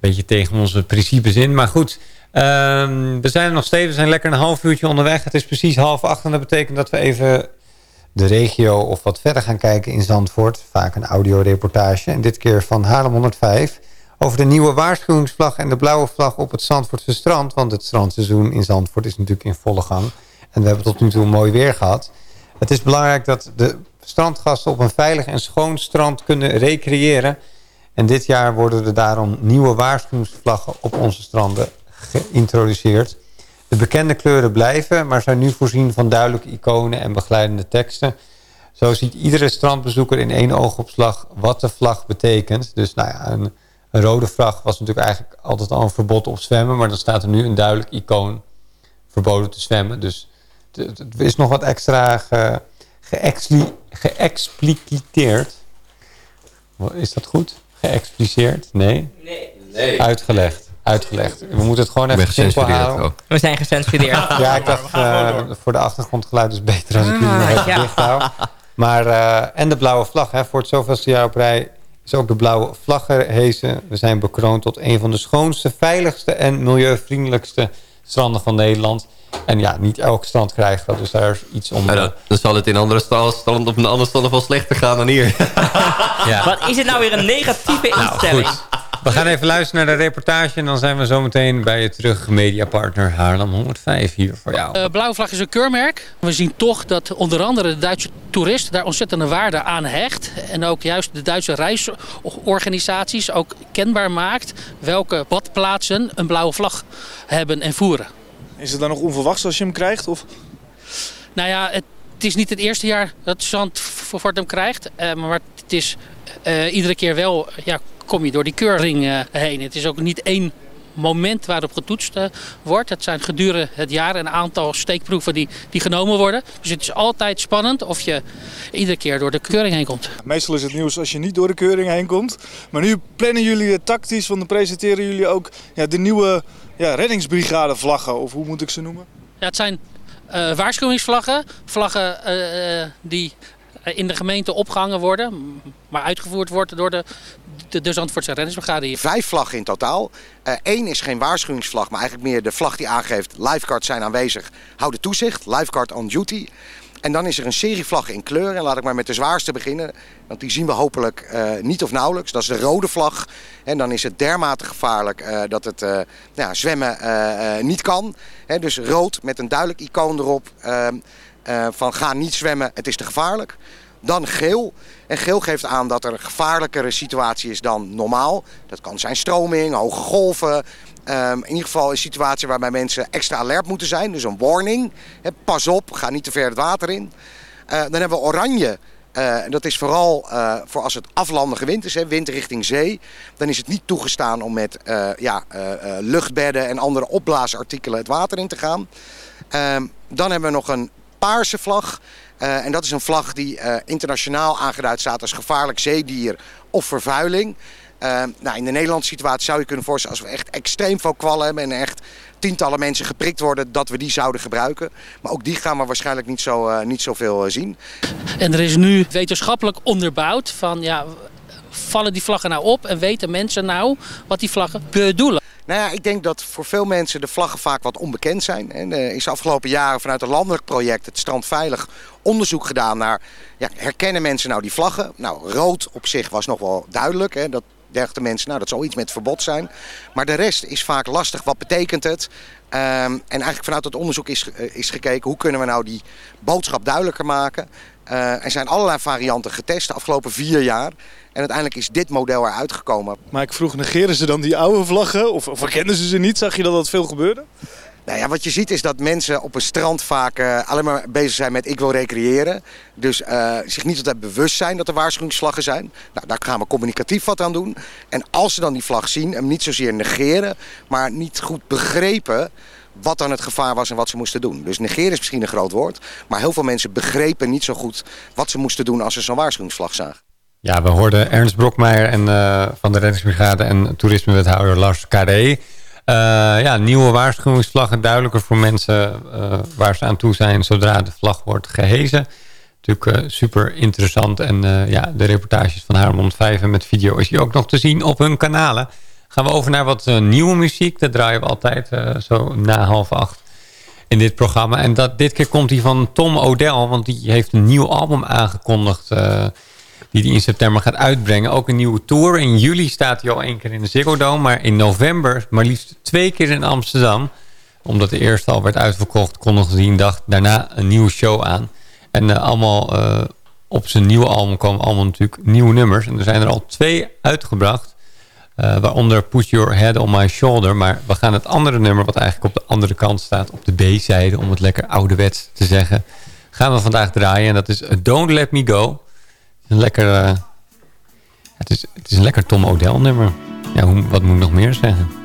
Beetje tegen onze principes in. Maar goed, ehm, we zijn er nog steeds. We zijn lekker een half uurtje onderweg. Het is precies half acht. En dat betekent dat we even de regio of wat verder gaan kijken in Zandvoort. Vaak een audioreportage. En dit keer van Haarlem 105. Over de nieuwe waarschuwingsvlag en de blauwe vlag op het Zandvoortse strand. Want het strandseizoen in Zandvoort is natuurlijk in volle gang. En we hebben tot nu toe mooi weer gehad. Het is belangrijk dat de strandgasten op een veilig en schoon strand kunnen recreëren. En dit jaar worden er daarom nieuwe waarschuwingsvlaggen op onze stranden geïntroduceerd. De bekende kleuren blijven, maar zijn nu voorzien van duidelijke iconen en begeleidende teksten. Zo ziet iedere strandbezoeker in één oogopslag wat de vlag betekent. Dus nou ja, een, een rode vlag was natuurlijk eigenlijk altijd al een verbod op zwemmen. Maar dan staat er nu een duidelijk icoon verboden te zwemmen. Dus het het is nog wat extra ge, geëxpli- geëxpliciteerd. Is dat goed? Geëxpliceerd? Nee? Nee. Uitgelegd. Uitgelegd. We moeten het gewoon even simpel houden. ook. We zijn gecensureerd. <laughs> Ja, ik dacht eh, voor de achtergrondgeluid is beter als ik jullie nog even Ja. dicht hou. Maar, eh, en de blauwe vlag. Hè, voor het zoveelste jaar op rij is ook de blauwe vlag gehezen. We zijn bekroond tot een van de schoonste, veiligste en milieuvriendelijkste stranden van Nederland. En ja, niet elk strand krijgt dat. Dus daar is iets om. En dan, dan zal het in andere stranden op een andere strand nog wel slechter gaan dan hier. <laughs> Ja. Wat is het nou weer een negatieve Nou, instelling? goed. We gaan even luisteren naar de reportage. En dan zijn we zometeen bij je terug. Mediapartner Haarlem 105 hier voor jou. Uh, Blauwe vlag is een keurmerk. We zien toch dat onder andere de Duitse toerist daar ontzettende waarde aan hecht. En ook juist de Duitse reisorganisaties ook kenbaar maakt welke badplaatsen een blauwe vlag hebben en voeren. Is het dan nog onverwachts als je hem krijgt? Of? Nou ja, het, het is niet het eerste jaar dat Zandvoort hem krijgt. eh, maar het is eh, iedere keer wel, ja, kom je door die keuring eh, heen. Het is ook niet één moment waarop getoetst eh, wordt. Het zijn gedurende het jaar een aantal steekproeven die, die genomen worden. Dus het is altijd spannend of je iedere keer door de keuring heen komt. Meestal is het nieuws als je niet door de keuring heen komt. Maar nu plannen jullie het tactisch, want dan presenteren jullie ook ja, de nieuwe ja, reddingsbrigade vlaggen. Of hoe moet ik ze noemen? Ja, het zijn eh, waarschuwingsvlaggen. Vlaggen die in de gemeente opgehangen worden. Maar uitgevoerd worden door de, de, de Zandvoortse reddingsbrigade hier. Vijf vlaggen in totaal. Eén is geen waarschuwingsvlag, maar eigenlijk meer de vlag die aangeeft... lifeguards zijn aanwezig, houden toezicht, lifeguard on duty. En dan is er een serie vlaggen in kleur. En laat ik maar met de zwaarste beginnen. Want die zien we hopelijk eh, niet of nauwelijks. Dat is de rode vlag. En dan is het dermate gevaarlijk eh, dat het eh, ja, zwemmen eh, eh, niet kan. Dus rood met een duidelijk icoon erop. eh, eh, van ga niet zwemmen, het is te gevaarlijk. Dan geel. En geel geeft aan dat er een gevaarlijkere situatie is dan normaal. Dat kan zijn stroming, hoge golven. Ehm, in ieder geval een situatie waarbij mensen extra alert moeten zijn. Dus een warning. Pas op, ga niet te ver het water in. Eh, dan hebben we oranje. En dat is vooral eh, voor als het aflandige wind is, hè, wind richting zee. Dan is het niet toegestaan om met ja, luchtbedden en andere opblaasartikelen het water in te gaan. Ehm, dan hebben we nog een paarse vlag. Eh, en dat is een vlag die eh, internationaal aangeduid staat als gevaarlijk zeedier of vervuiling. Eh, nou, in de Nederlandse situatie zou je kunnen voorstellen als we echt extreem veel kwallen hebben en echt tientallen mensen geprikt worden, dat we die zouden gebruiken. Maar ook die gaan we waarschijnlijk niet, zo, niet zoveel zien. En er is nu wetenschappelijk onderbouwd van ja, vallen die vlaggen nou op en weten mensen nou wat die vlaggen bedoelen. Nou ja, ik denk dat voor veel mensen de vlaggen vaak wat onbekend zijn. En er is de afgelopen jaren vanuit een landelijk project, het Strand Veilig, onderzoek gedaan naar... Ja, herkennen mensen nou die vlaggen? Nou, rood op zich was nog wel duidelijk. Hè, dat dachten mensen, nou dat zal iets met verbod zijn. Maar de rest is vaak lastig. Wat betekent het? Ehm, en eigenlijk vanuit dat onderzoek is, eh, is gekeken hoe kunnen we nou die boodschap duidelijker maken. Eh, er zijn allerlei varianten getest de afgelopen vier jaar. En uiteindelijk is dit model eruit gekomen. Maar ik vroeg, negeren ze dan die oude vlaggen? Of, of herkennen ze ze niet? Zag je dat dat veel gebeurde? Nou ja, wat je ziet is dat mensen op een strand vaak eh, alleen maar bezig zijn met ik wil recreëren. Dus eh, zich niet altijd bewust zijn dat er waarschuwingsvlaggen zijn. Nou, daar gaan we communicatief wat aan doen. En als ze dan die vlag zien, hem niet zozeer negeren, maar niet goed begrepen wat dan het gevaar was en wat ze moesten doen. Dus negeren is misschien een groot woord, maar heel veel mensen begrepen niet zo goed wat ze moesten doen als ze zo'n waarschuwingsvlag zagen. Ja, we hoorden Ernst Brokmeijer en, eh, van de reddingsbrigade en toerismewethouder Lars Carré. Eh, ja, nieuwe waarschuwingsvlaggen duidelijker voor mensen eh, waar ze aan toe zijn zodra de vlag wordt gehezen. Natuurlijk super interessant. En ja, de reportages van Harmond 5 en met video is hier ook nog te zien op hun kanalen. Gaan we over naar wat eh, nieuwe muziek. Dat draaien we altijd eh, zo na half acht in dit programma. En dat, dit keer komt die van Tom O'Dell. Want die heeft een nieuw album aangekondigd. eh, die hij in september gaat uitbrengen. Ook een nieuwe tour. In juli staat hij al één keer in de Ziggo Dome. Maar in november maar liefst twee keer in Amsterdam. Omdat de eerste al werd uitverkocht. Kondigde hij een dag daarna een nieuwe show aan. En allemaal op zijn nieuwe album komen allemaal natuurlijk nieuwe nummers. En er zijn er al twee uitgebracht. Eh, waaronder Put Your Head on My Shoulder. Maar we gaan het andere nummer, wat eigenlijk op de andere kant staat, op de B-zijde, om het lekker ouderwets te zeggen, gaan we vandaag draaien. En dat is Don't Let Me Go. Een lekker, eh, het, is, het is een lekker Tom O'Dell nummer. Ja, hoe, wat moet ik nog meer zeggen?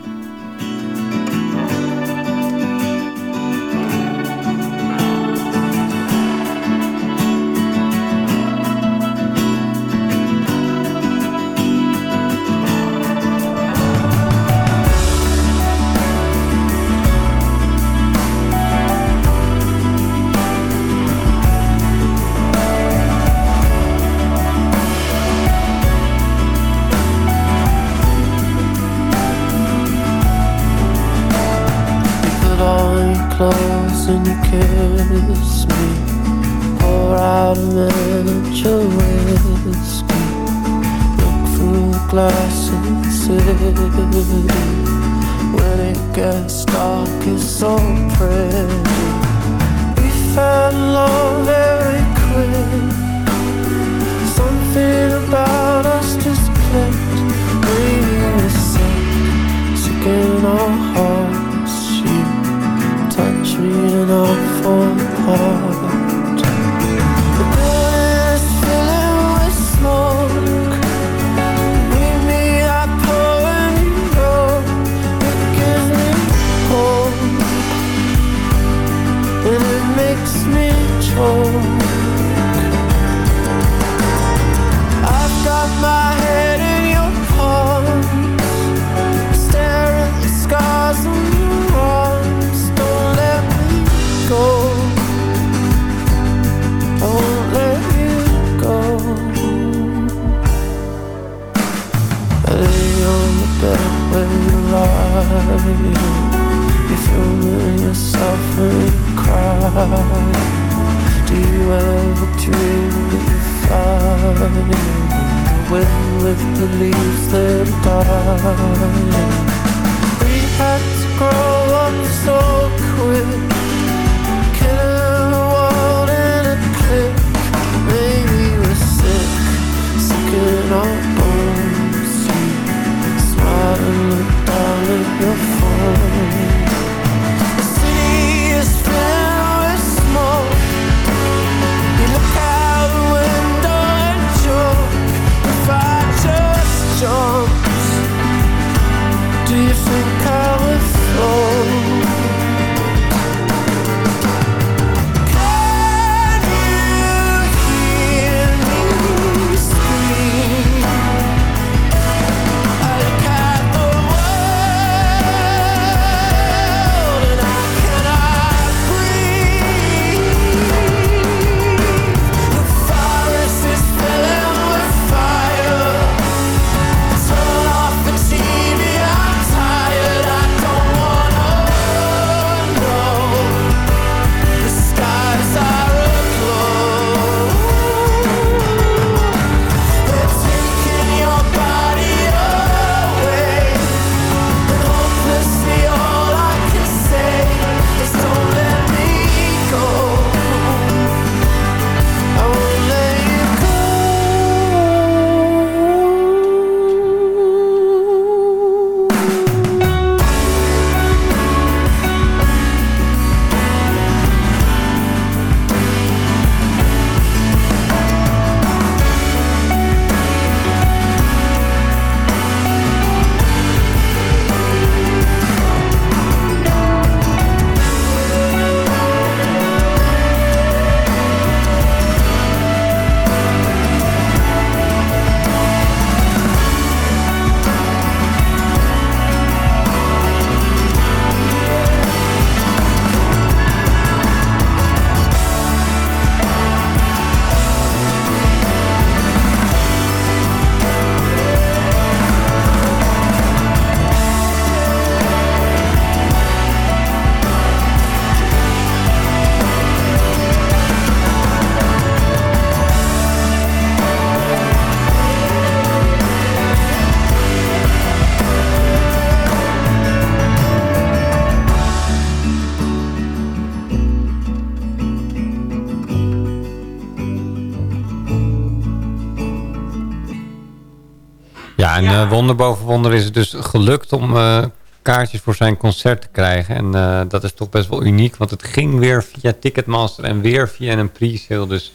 Wonder boven wonder is het dus gelukt om eh, kaartjes voor zijn concert te krijgen. En eh, dat is toch best wel uniek, want het ging weer via Ticketmaster en weer via een pre-sale. Dus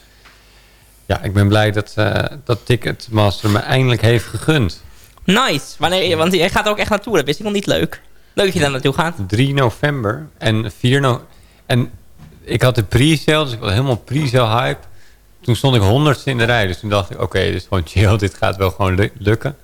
ja, ik ben blij dat, eh, dat Ticketmaster me eindelijk heeft gegund. Nice. Wanneer, want jij gaat er ook echt naartoe. Dat wist ik nog niet leuk. Leuk dat je daar naartoe gaat. 3 november en 4 no En ik had de pre-sale, dus ik was helemaal pre-sale hype. Toen stond ik honderdste in de rij. Dus toen dacht ik, oké, dit is gewoon chill. <laughs> Dit gaat wel gewoon lu- lukken.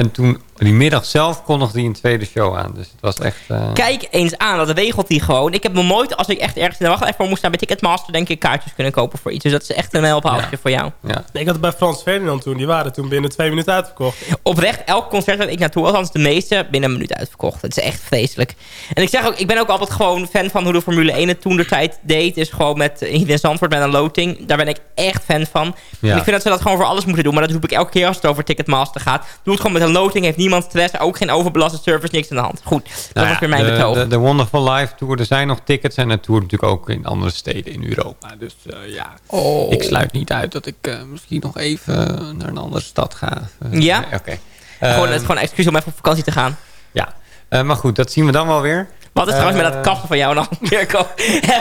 En toen, die middag zelf, kondigde hij een tweede show aan. Dus het was echt... eh, Kijk eens aan, dat regelt hij gewoon. Ik heb nog nooit, als ik echt ergens in de wachtlijst voor moest staan bij Ticketmaster, denk ik kaartjes kunnen kopen voor iets. Dus dat is echt een helphoutje voor jou. Ja. Ik had het bij Frans Ferdinand toen. Die waren toen binnen twee minuten uitverkocht. Oprecht, elk concert dat ik naartoe was, althans de meeste, binnen een minuut uitverkocht. Het is echt vreselijk. En ik zeg ook, ik ben ook altijd gewoon fan van hoe de Formule 1 het toen de tijd deed. Is gewoon met in Zandvoort met een loting. Daar ben ik echt fan van. Ja. En ik vind dat ze dat gewoon voor alles moeten doen. Maar dat roep ik elke keer als het over Ticketmaster gaat. Doe het gewoon met een loting. Heeft niemand stress. Ook geen overbelaste service. Niks aan de hand. Goed, dat nou was ja, weer mijn de, betoog. De, de Wonderful Life Tour, er zijn nog tickets. En het tour natuurlijk ook in andere steden in Europa. Dus eh, ja, Oh. ik sluit niet uit dat ik eh, misschien nog even naar een andere stad ga. Eh, Ja? nee, Oké. gewoon, Ehm, het is gewoon een excuus om even op vakantie te gaan. Ja, maar goed, dat zien we dan wel weer. Wat is trouwens met dat Eh, kappen van jou dan, <laughs> Mirko?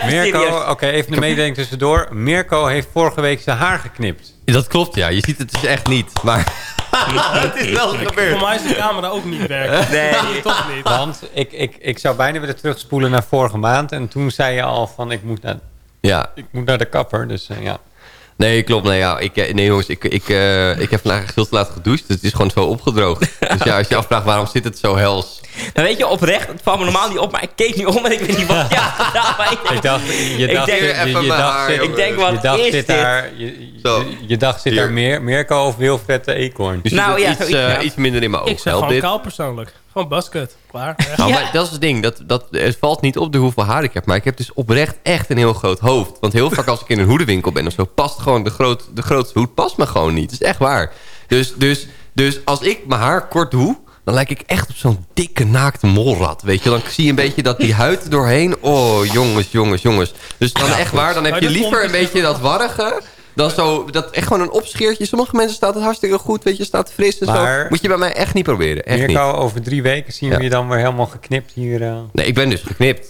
Mirko, oké, even een mededeling tussendoor. Mirko heeft vorige week zijn haar geknipt. Dat klopt, ja. Je ziet het dus echt niet. Maar <laughs> het is wel gebeurd. Voor mij is de camera ook niet werken. Nee. toch niet. Want ik, ik, ik zou bijna willen terugspoelen naar vorige maand. En toen zei je al van ik moet naar, Ja. ik moet naar de kapper. Dus eh, ja. Nee, klopt. Nee, ja, ik, eh, nee jongens, ik, ik, eh, ik heb vandaag echt veel te laat gedoucht. Dus het is gewoon zo opgedroogd. <laughs> dus ja, als je afvraagt waarom zit het zo hels. Nou weet je, oprecht, het valt me normaal niet op, maar ik keek niet om en ik weet niet wat ja gedaan. Maar ik, Ik dacht, je Ik dacht, denk- je, je, je dacht, ik denk, wat je dacht is zit dit? daar, je, je, je dacht zit Hier. daar meer, Mirko of Wilfred de Eekhoorn. Dus Nou ja, iets, ja. iets minder in mijn Ik oog. zeg gewoon dit? kaal persoonlijk. Gewoon basket. Klaar. <laughs> Nou, maar dat is het ding. Dat, dat, het valt niet op de hoeveel haar ik heb. Maar ik heb dus oprecht echt een heel groot hoofd. Want heel vaak als ik in een hoedenwinkel ben of zo... past gewoon de, groot, de grootste hoed past me gewoon niet. Dat is echt waar. Dus, dus, dus als ik mijn haar kort doe... dan lijk ik echt op zo'n dikke naakte molrat. Weet je, dan zie je een beetje dat die huid er doorheen... Oh, jongens, jongens, jongens. Dus dan echt waar, dan heb je liever een beetje dat warrige... Dan zo, dat echt gewoon een opscheertje. Sommige mensen staat het hartstikke goed, weet je, staat fris en Maar- zo. Moet je bij mij echt niet proberen, echt niet. Mirko, over drie weken zien we Ja. je dan weer helemaal geknipt hier. eh. Nee, ik ben dus geknipt.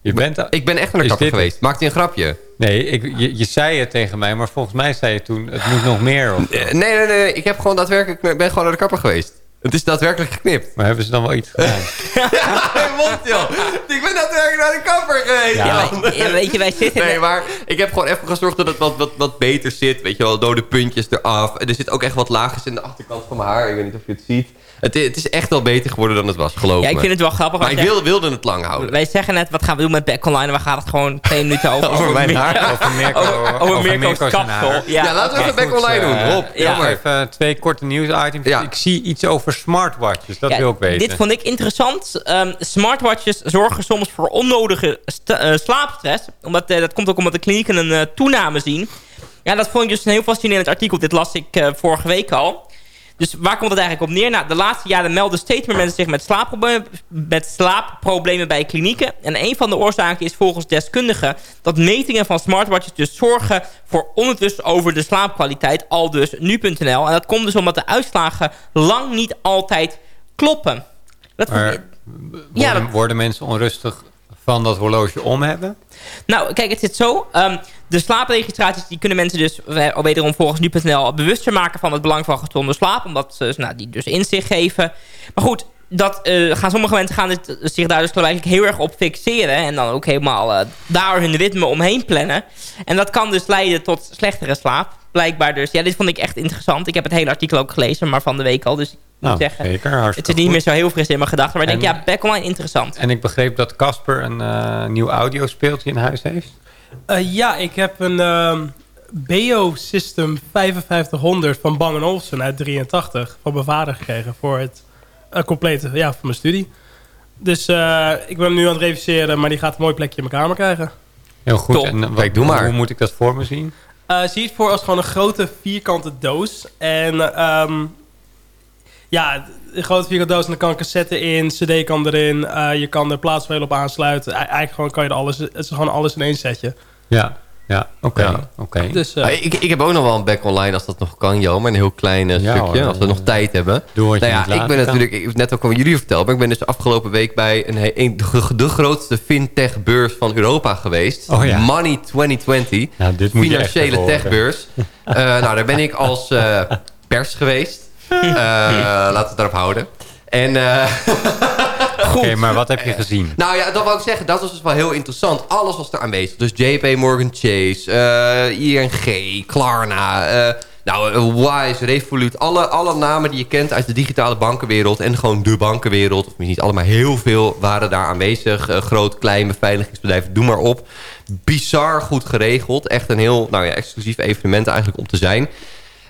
je bent Ik ben echt naar de Is kapper geweest. Maakt hij een grapje? Nee, ik, je, je zei het tegen mij, maar volgens mij zei je toen... het moet nog meer. Of, Eh, Nee, nee, nee. Ik heb gewoon daadwerkelijk, ik ben gewoon naar de kapper geweest. Het is daadwerkelijk geknipt. maar hebben ze dan wel iets gedaan? ja, <laughs> mijn mond, joh. Ik ben daadwerkelijk naar de kapper geweest. Ja. Ja, maar- ja, weet je, wij zitten... Nee, maar ik heb gewoon even gezorgd dat het wat, wat, wat beter zit. Weet je wel, dode puntjes eraf. En er zit ook echt wat laagjes in de achterkant van mijn haar. Ik weet niet of je het ziet. Het, het is echt wel beter geworden dan het was, geloof Ja, ik me. vind het wel grappig. Maar ik wil, wilde het lang houden. Wij zeggen net, wat gaan we doen met Back Online? En we gaan het gewoon twee minuten over. Over mijn haar. <laughs> Over Mirko, Over, over Mirko's Mirko's kapsel. Ja, Ja, laten we even back online doen. Eh, Rob, ja. Even twee korte nieuwsitems. Ja. Ik zie iets over smartwatches. Dat Ja, wil ik weten. Dit vond ik interessant. Ehm, smartwatches zorgen soms voor onnodige st- eh, slaapstress. Omdat, eh, dat komt ook omdat de klinieken een eh, toename zien. Ja, dat vond ik dus een heel fascinerend artikel. Dit las ik eh, vorige week al. Dus waar komt het eigenlijk op neer? Nou, de laatste jaren melden steeds meer mensen zich met slaapproblemen, met slaapproblemen bij klinieken. En een van de oorzaken is volgens deskundigen dat metingen van smartwatches dus zorgen voor onrust over de slaapkwaliteit. Al dus nu.nl. En dat komt dus omdat de uitslagen lang niet altijd kloppen. Dat Maar worden, Ja, dat- worden mensen onrustig van dat horloge om hebben? Nou, kijk, het zit zo. Ehm, de slaapregistraties die kunnen mensen dus eh, wederom volgens nu.nl bewuster maken van het belang van gezonde slaap. Omdat ze nou, die dus inzicht geven. Maar goed, dat, eh, gaan sommige mensen gaan dit, zich daar dus eigenlijk heel erg op fixeren. En dan ook helemaal eh, daar hun ritme omheen plannen. En dat kan dus leiden tot slechtere slaap. Blijkbaar dus. Ja, dit vond ik echt interessant. Ik heb het hele artikel ook gelezen, maar van de week al. Dus ik moet Nou, zeggen, zeker. het is niet goed. meer zo heel fris in mijn gedachten. Maar ik denk, En- ja, back online interessant. En ik begreep dat Casper een eh, nieuw audiospeeltje in huis heeft. Eh, ja, ik heb een ehm BO System 5500 van Bang Olufsen uit 83 van mijn vader gekregen voor het eh, complete ja, voor mijn studie. Dus eh, ik ben hem nu aan het reviseren, maar die gaat een mooi plekje in mijn kamer krijgen. Heel goed. Top. En, eh, wat- Kijk, doe maar. Hoe moet ik dat voor me zien? Eh zie het voor als gewoon een grote vierkante doos. En ehm, ja, een grote vierkante doos. En dan kan een cassette in, cd kan erin. eh, je kan er plaatsspelen op aansluiten. Eigenlijk gewoon kan je er alles, het is gewoon alles in één setje. Ja. Ja, oké. Ja. Dus, eh, Ah, ik, ik heb ook nog wel een back online als dat nog kan, Jo. Maar een heel klein eh, Ja, stukje, hoor. als we nog tijd hebben. Doe wat je nou ja, ik ben natuurlijk, ik heb net ook al jullie verteld, maar ik ben dus afgelopen week bij een, een, de, de grootste fintech-beurs van Europa geweest. Oh ja. Money 2020. Nou, dit moet financiële techbeurs. <laughs> Eh nou, daar ben ik als eh, pers geweest. Eh <laughs> laten we het daarop houden. En <laughs> eh, Oké, maar wat heb je gezien? nou ja, dat wou ik zeggen. Dat was dus wel heel interessant. Alles was er aanwezig. Dus JP Morgan Chase, eh, ING, Klarna, eh, nou, eh, Wise, Revolut. Alle, alle namen die je kent uit de digitale bankenwereld. En gewoon de bankenwereld. Of niet alle, maar heel veel waren daar aanwezig. Eh, groot, klein, beveiligingsbedrijven, doe maar op. Bizar goed geregeld. Echt een heel nou ja, exclusief evenement eigenlijk om te zijn.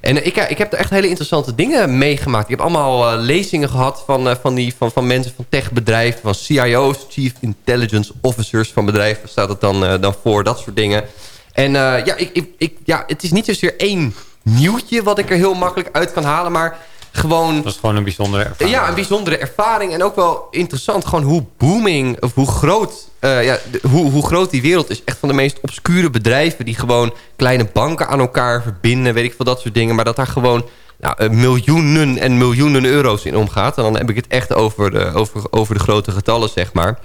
En eh, ik, ik heb er echt hele interessante dingen meegemaakt. Ik heb allemaal eh, lezingen gehad van, eh, van, die, van, van mensen van techbedrijven... van CIO's, Chief Intelligence Officers van bedrijven... staat het dan, dan voor, dat soort dingen. En ja, ik, ik, ik, ja, het is niet zozeer één nieuwtje... wat ik er heel makkelijk uit kan halen, maar gewoon... Dat is gewoon een bijzondere ervaring. Ja, een bijzondere ervaring. En ook wel interessant gewoon hoe booming, of hoe groot, eh, ja, hoe, hoe groot die wereld is. Echt van de meest obscure bedrijven die gewoon kleine banken aan elkaar verbinden. Weet ik veel, dat soort dingen. Maar dat daar gewoon nou, eh, miljoenen en miljoenen euro's in omgaat. En dan heb ik het echt over de, over, over de grote getallen, zeg maar.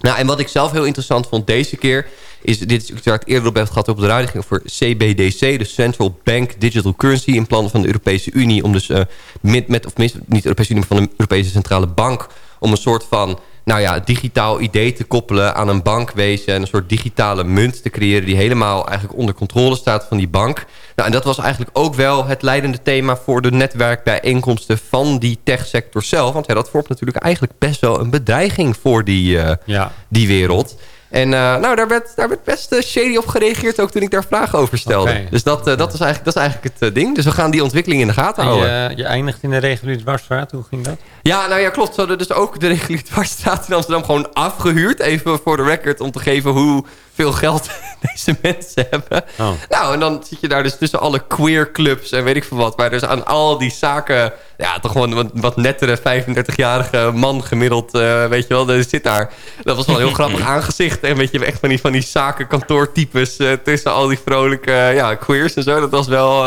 Nou, en wat ik zelf heel interessant vond deze keer... is, dit is waar ik eerder op heb gehad op de radio... over CBDC, de Central Bank Digital Currency... in plannen van de Europese Unie... om dus eh, met, met, of mis, niet de Europese Unie... maar van de Europese Centrale Bank... om een soort van nou ja, digitaal idee te koppelen aan een bankwezen... en een soort digitale munt te creëren... die helemaal eigenlijk onder controle staat van die bank. Nou, en dat was eigenlijk ook wel het leidende thema... voor de netwerkbijeenkomsten van die techsector zelf. Want ja, dat vormt natuurlijk eigenlijk best wel een bedreiging... voor die, eh, Ja. die wereld. En eh, nou, daar werd, daar werd best eh, shady op gereageerd... ook toen ik daar vragen over stelde. Dus dat, eh, dat, is eigenlijk, dat is eigenlijk het ding. Dus we gaan die ontwikkeling in de gaten En houden. je, je eindigt in de reguliere dwarsstraat. Hoe ging dat? Ja, nou ja, klopt. Ze hadden dus ook de reguliere dwarsstraat in Amsterdam gewoon afgehuurd. Even voor de record om te geven hoeveel geld <laughs> deze mensen hebben. Oh. Nou, en dan zit je daar dus tussen alle queer clubs en weet ik veel wat. Waar dus aan al die zaken, ja, toch gewoon wat, wat nettere 35-jarige man gemiddeld, eh, weet je wel, die zit daar. Dat was wel een heel <laughs> grappig aangezicht. En weet je, echt van die, van die zakenkantoortypes eh, tussen al die vrolijke eh, ja, queers en zo. Dat was wel...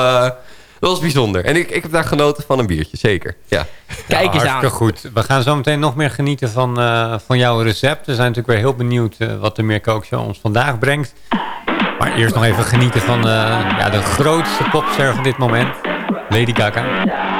dat was bijzonder. En ik, ik heb daar genoten van een biertje, zeker. Ja. Kijk eens aan. Hartstikke goed. We gaan zo meteen nog meer genieten van, eh, van jouw recept. We zijn natuurlijk weer heel benieuwd eh, wat de Meer Kookshow ons vandaag brengt. Maar eerst nog even genieten van eh, ja, de grootste popster van dit moment. Lady Gaga.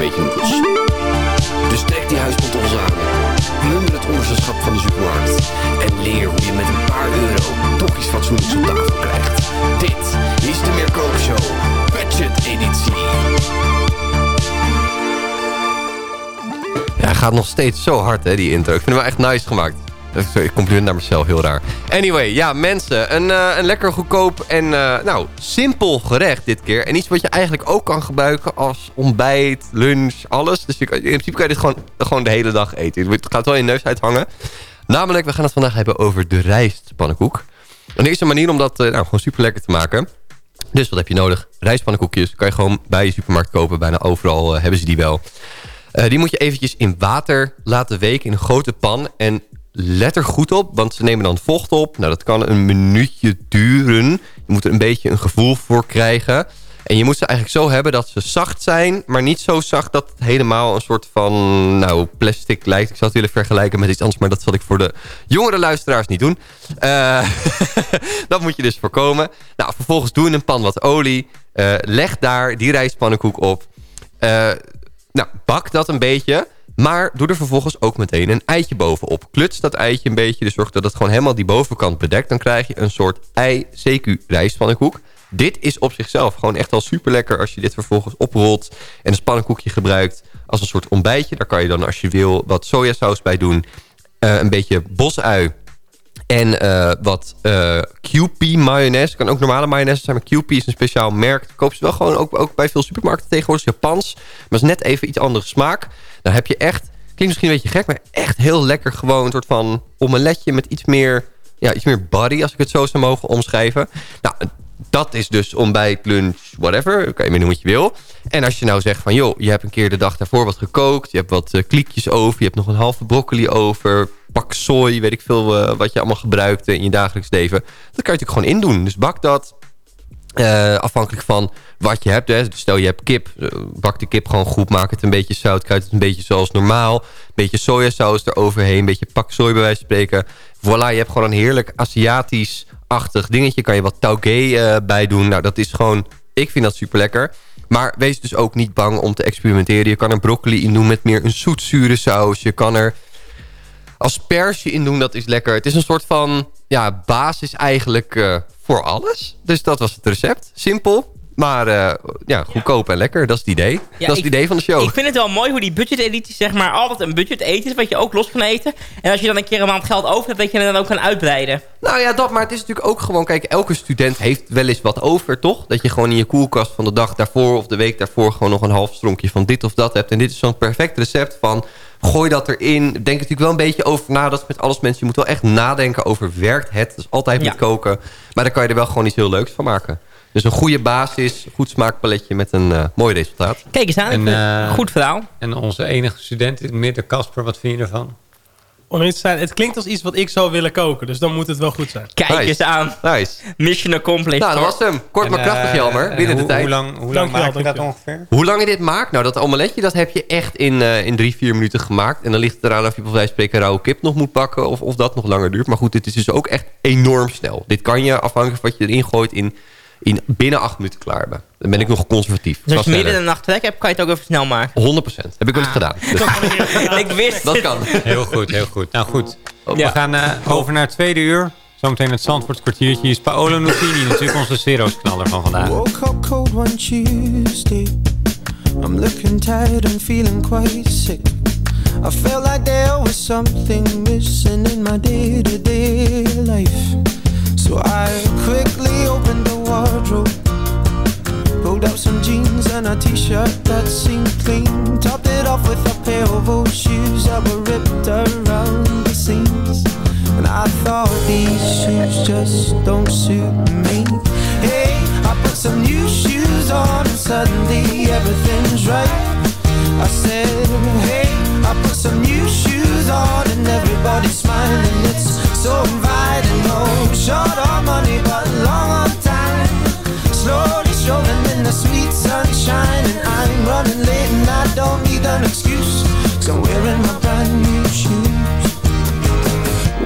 Beetje. Dus trek die huispantoffels aan. Plunder het onderzoekschap van de supermarkt. En leer hoe je met een paar euro toch iets fatsoenlijks op krijgt. Dit is de Meerkoop Show. Budget editie. Ja, hij gaat nog steeds zo hard, hè, die intro. Ik vind hem echt nice gemaakt. Eh, ik compliment naar mezelf, heel raar. Anyway, ja, mensen. Een, eh, een lekker goedkoop en, eh, nou, simpel gerecht dit keer. En iets wat je eigenlijk ook kan gebruiken als ontbijt, lunch, alles. Dus je, in principe kan je dit gewoon, gewoon de hele dag eten. Het gaat wel je neus uithangen. Namelijk, we gaan het vandaag hebben over de rijstpannenkoek. Een manier om dat nou, gewoon super lekker te maken. Dus wat heb je nodig? Rijstpannenkoekjes kan je gewoon bij je supermarkt kopen. Bijna overal hebben ze die wel. Die moet je eventjes in water laten weken in een grote pan. En let er goed op, want ze nemen dan vocht op. Nou, dat kan een minuutje duren. Je moet er een beetje een gevoel voor krijgen. En je moet ze eigenlijk zo hebben dat ze zacht zijn... maar niet zo zacht dat het helemaal een soort van nou, plastic lijkt. Ik zou het willen vergelijken met iets anders... maar dat zal ik voor de jongere luisteraars niet doen. Eh, <laughs> dat moet je dus voorkomen. Nou, vervolgens doe in een pan wat olie. Eh, leg daar die rijstpannenkoek op. Eh, nou, bak dat een beetje. Maar doe er vervolgens ook meteen een eitje bovenop. Kluts dat eitje een beetje. Dus zorg dat het gewoon helemaal die bovenkant bedekt. Dan krijg je een soort ei-CQ rijstpannenkoek. Dit is op zichzelf gewoon echt al super lekker als je dit vervolgens oprolt. En een spannenkoekje gebruikt als een soort ontbijtje. Daar kan je dan als je wil wat sojasaus bij doen. Eh, een beetje bosui. En eh, wat eh QP mayonaise. Kan ook normale mayonaise zijn, maar QP is een speciaal merk. Koop ze wel gewoon ook, ook bij veel supermarkten tegenwoordig. Japans, maar is net even iets andere smaak. Dan heb je echt, klinkt misschien een beetje gek, maar echt heel lekker gewoon een soort van omeletje met iets meer, ja, iets meer body, als ik het zo zou mogen omschrijven. Nou, dat is dus ontbijt, lunch, whatever. Kan je mee doen wat je wil. En als je nou zegt van, joh, je hebt een keer de dag daarvoor wat gekookt. Je hebt wat eh, kliekjes over. Je hebt nog een halve broccoli over. Pak sooi, weet ik veel eh, wat je allemaal gebruikt in je dagelijks leven. Dat kan je natuurlijk gewoon indoen. Dus bak dat. Eh, afhankelijk van wat je hebt. Hè. Stel je hebt kip, eh, bak de kip gewoon goed. Maak het een beetje zout, kruid het een beetje zoals normaal. Een beetje sojasaus eroverheen. Een beetje pak sooi bij wijze van spreken. Voilà, je hebt gewoon een heerlijk Aziatisch-achtig dingetje. Kan je wat taugé eh bij doen. Nou, dat is gewoon... Ik vind dat super lekker. Maar wees dus ook niet bang om te experimenteren. Je kan er broccoli in doen met meer een zoetzure saus. Je kan er asperge in doen, dat is lekker. Het is een soort van ja, basis eigenlijk eh, voor alles. Dus dat was het recept. Simpel, maar eh, ja, goedkoop en lekker. Dat is het idee. Ja, dat is het ik- idee van de show. Ik vind het wel mooi hoe die budget-editie zeg maar altijd een budget eten is. Wat je ook los kan eten. En als je dan een keer een maand geld over hebt, dat je het dan ook kan uitbreiden. Nou ja, dat, maar het is natuurlijk ook gewoon... Kijk, elke student heeft wel eens wat over, toch? Dat je gewoon in je koelkast van de dag daarvoor... of de week daarvoor gewoon nog een half stronkje van dit of dat hebt. En dit is zo'n perfect recept van... Gooi dat erin. Denk natuurlijk wel een beetje over na. Dat is met alles mensen. Je moet wel echt nadenken over werkt het. Dat is altijd met koken. Maar dan kan je er wel gewoon iets heel leuks van maken. Dus een goede basis, goed smaakpaletje met een eh, mooi resultaat. Kijk eens aan, eh, goed verhaal. En onze enige student in het midden, Casper, wat vind je ervan? Om niet te zijn, het klinkt als iets wat ik zou willen koken. Dus dan moet het wel goed zijn. Kijk Nice. eens aan. Nice. Mission accomplished. Nou, dat was hem. Kort maar krachtig, eh, Jelmer. en Binnen de hoe- tijd. Hoe lang, hoe lang maak je dat ongeveer? Hoe lang je dit maakt? Nou, dat omeletje dat heb je echt in, eh, in drie, vier minuten gemaakt. En dan ligt het eraan of je bij wijze spreken rauwe kip nog moet pakken... Of, of dat nog langer duurt. Maar goed, dit is dus ook echt enorm snel. Dit kan je, afhankelijk van wat je erin gooit... in, in binnen acht minuten klaar hebben. Dan ben ik nog conservatief. Dus als je midden in de nacht trek hebt, kan je het ook even snel maken. 100% Heb ik wel eens gedaan. <laughs> Dus ik wist dat kan. Heel goed, heel goed. Nou goed, Ja. we gaan eh, over naar het tweede uur. Zometeen het Zandvoort kwartiertje is Paolo Nutini, natuurlijk onze zero's knaller van vandaag. Woke up cold one Tuesday. I'm looking tired and feeling quite sick. I felt like there was something missing in my day to day life. So I quickly opened the wardrobe. Pulled out some jeans and a t shirt that seemed clean. Topped it off with a pair of old shoes that were ripped around the seams. And I thought these shoes just don't suit me. Hey, I put some new shoes on and suddenly everything's right. I said, hey, I put some new shoes on and everybody's smiling. It's so inviting. No short on money, but long on time. Slowly strolling in the sweet sunshine, and I'm running late and I don't need an excuse. Cause I'm wearing my brand new shoes.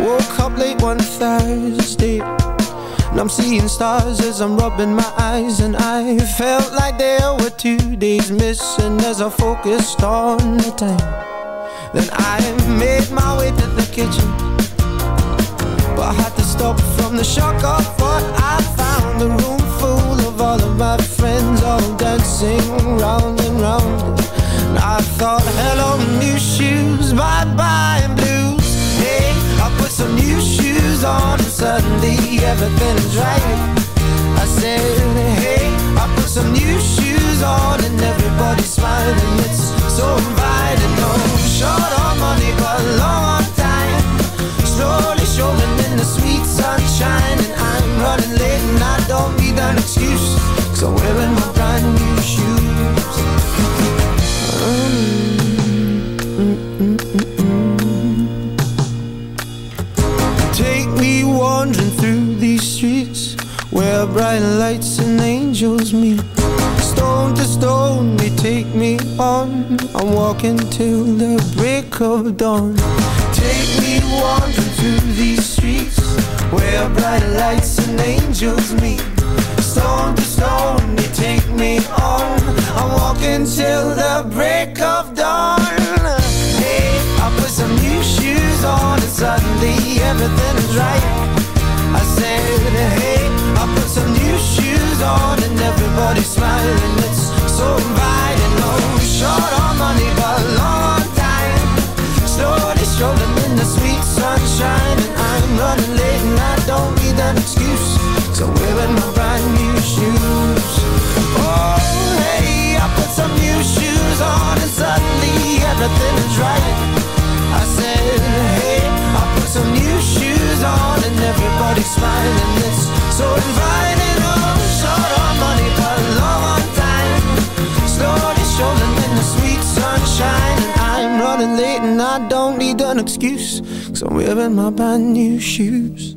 Woke up late one Thursday And I'm seeing stars as I'm rubbing my eyes. And I felt like there were two days missing As I focused on the time. Then I made my way to the kitchen But I had to stop from the shock of what I found. A room all of my friends All dancing round and round. And I thought, hello new shoes, bye-bye blues. Hey, I put some new shoes on And suddenly everything is right. I said, hey, I put some new shoes on And everybody's smiling, it's so inviting. No short on money, but long on time. Slowly strolling in the sweet sunshine an excuse Cause I'm wearing my brand new shoes. Take me wandering through these streets Where bright lights and angels meet. Stone to stone they take me on. I'm walking till the break of dawn. Take me wandering through these streets Where bright lights and angels meet Stone to stone they take me on. I'm walking till the break of dawn. Hey, I put some new shoes on And suddenly everything is right. I said, hey, I put some new shoes on And everybody's smiling. It's so inviting No short on money but long on time. Slowly strolling in the sweet sunshine And I'm running late and I don't need an excuse. So I'm wearing my everything is right I said, hey, I put some new shoes on And everybody's smiling. It's so inviting Oh, short on money but long on time. Slowly strolling in the sweet sunshine And I'm running late and I don't need an excuse. Cause I'm wearing my brand new shoes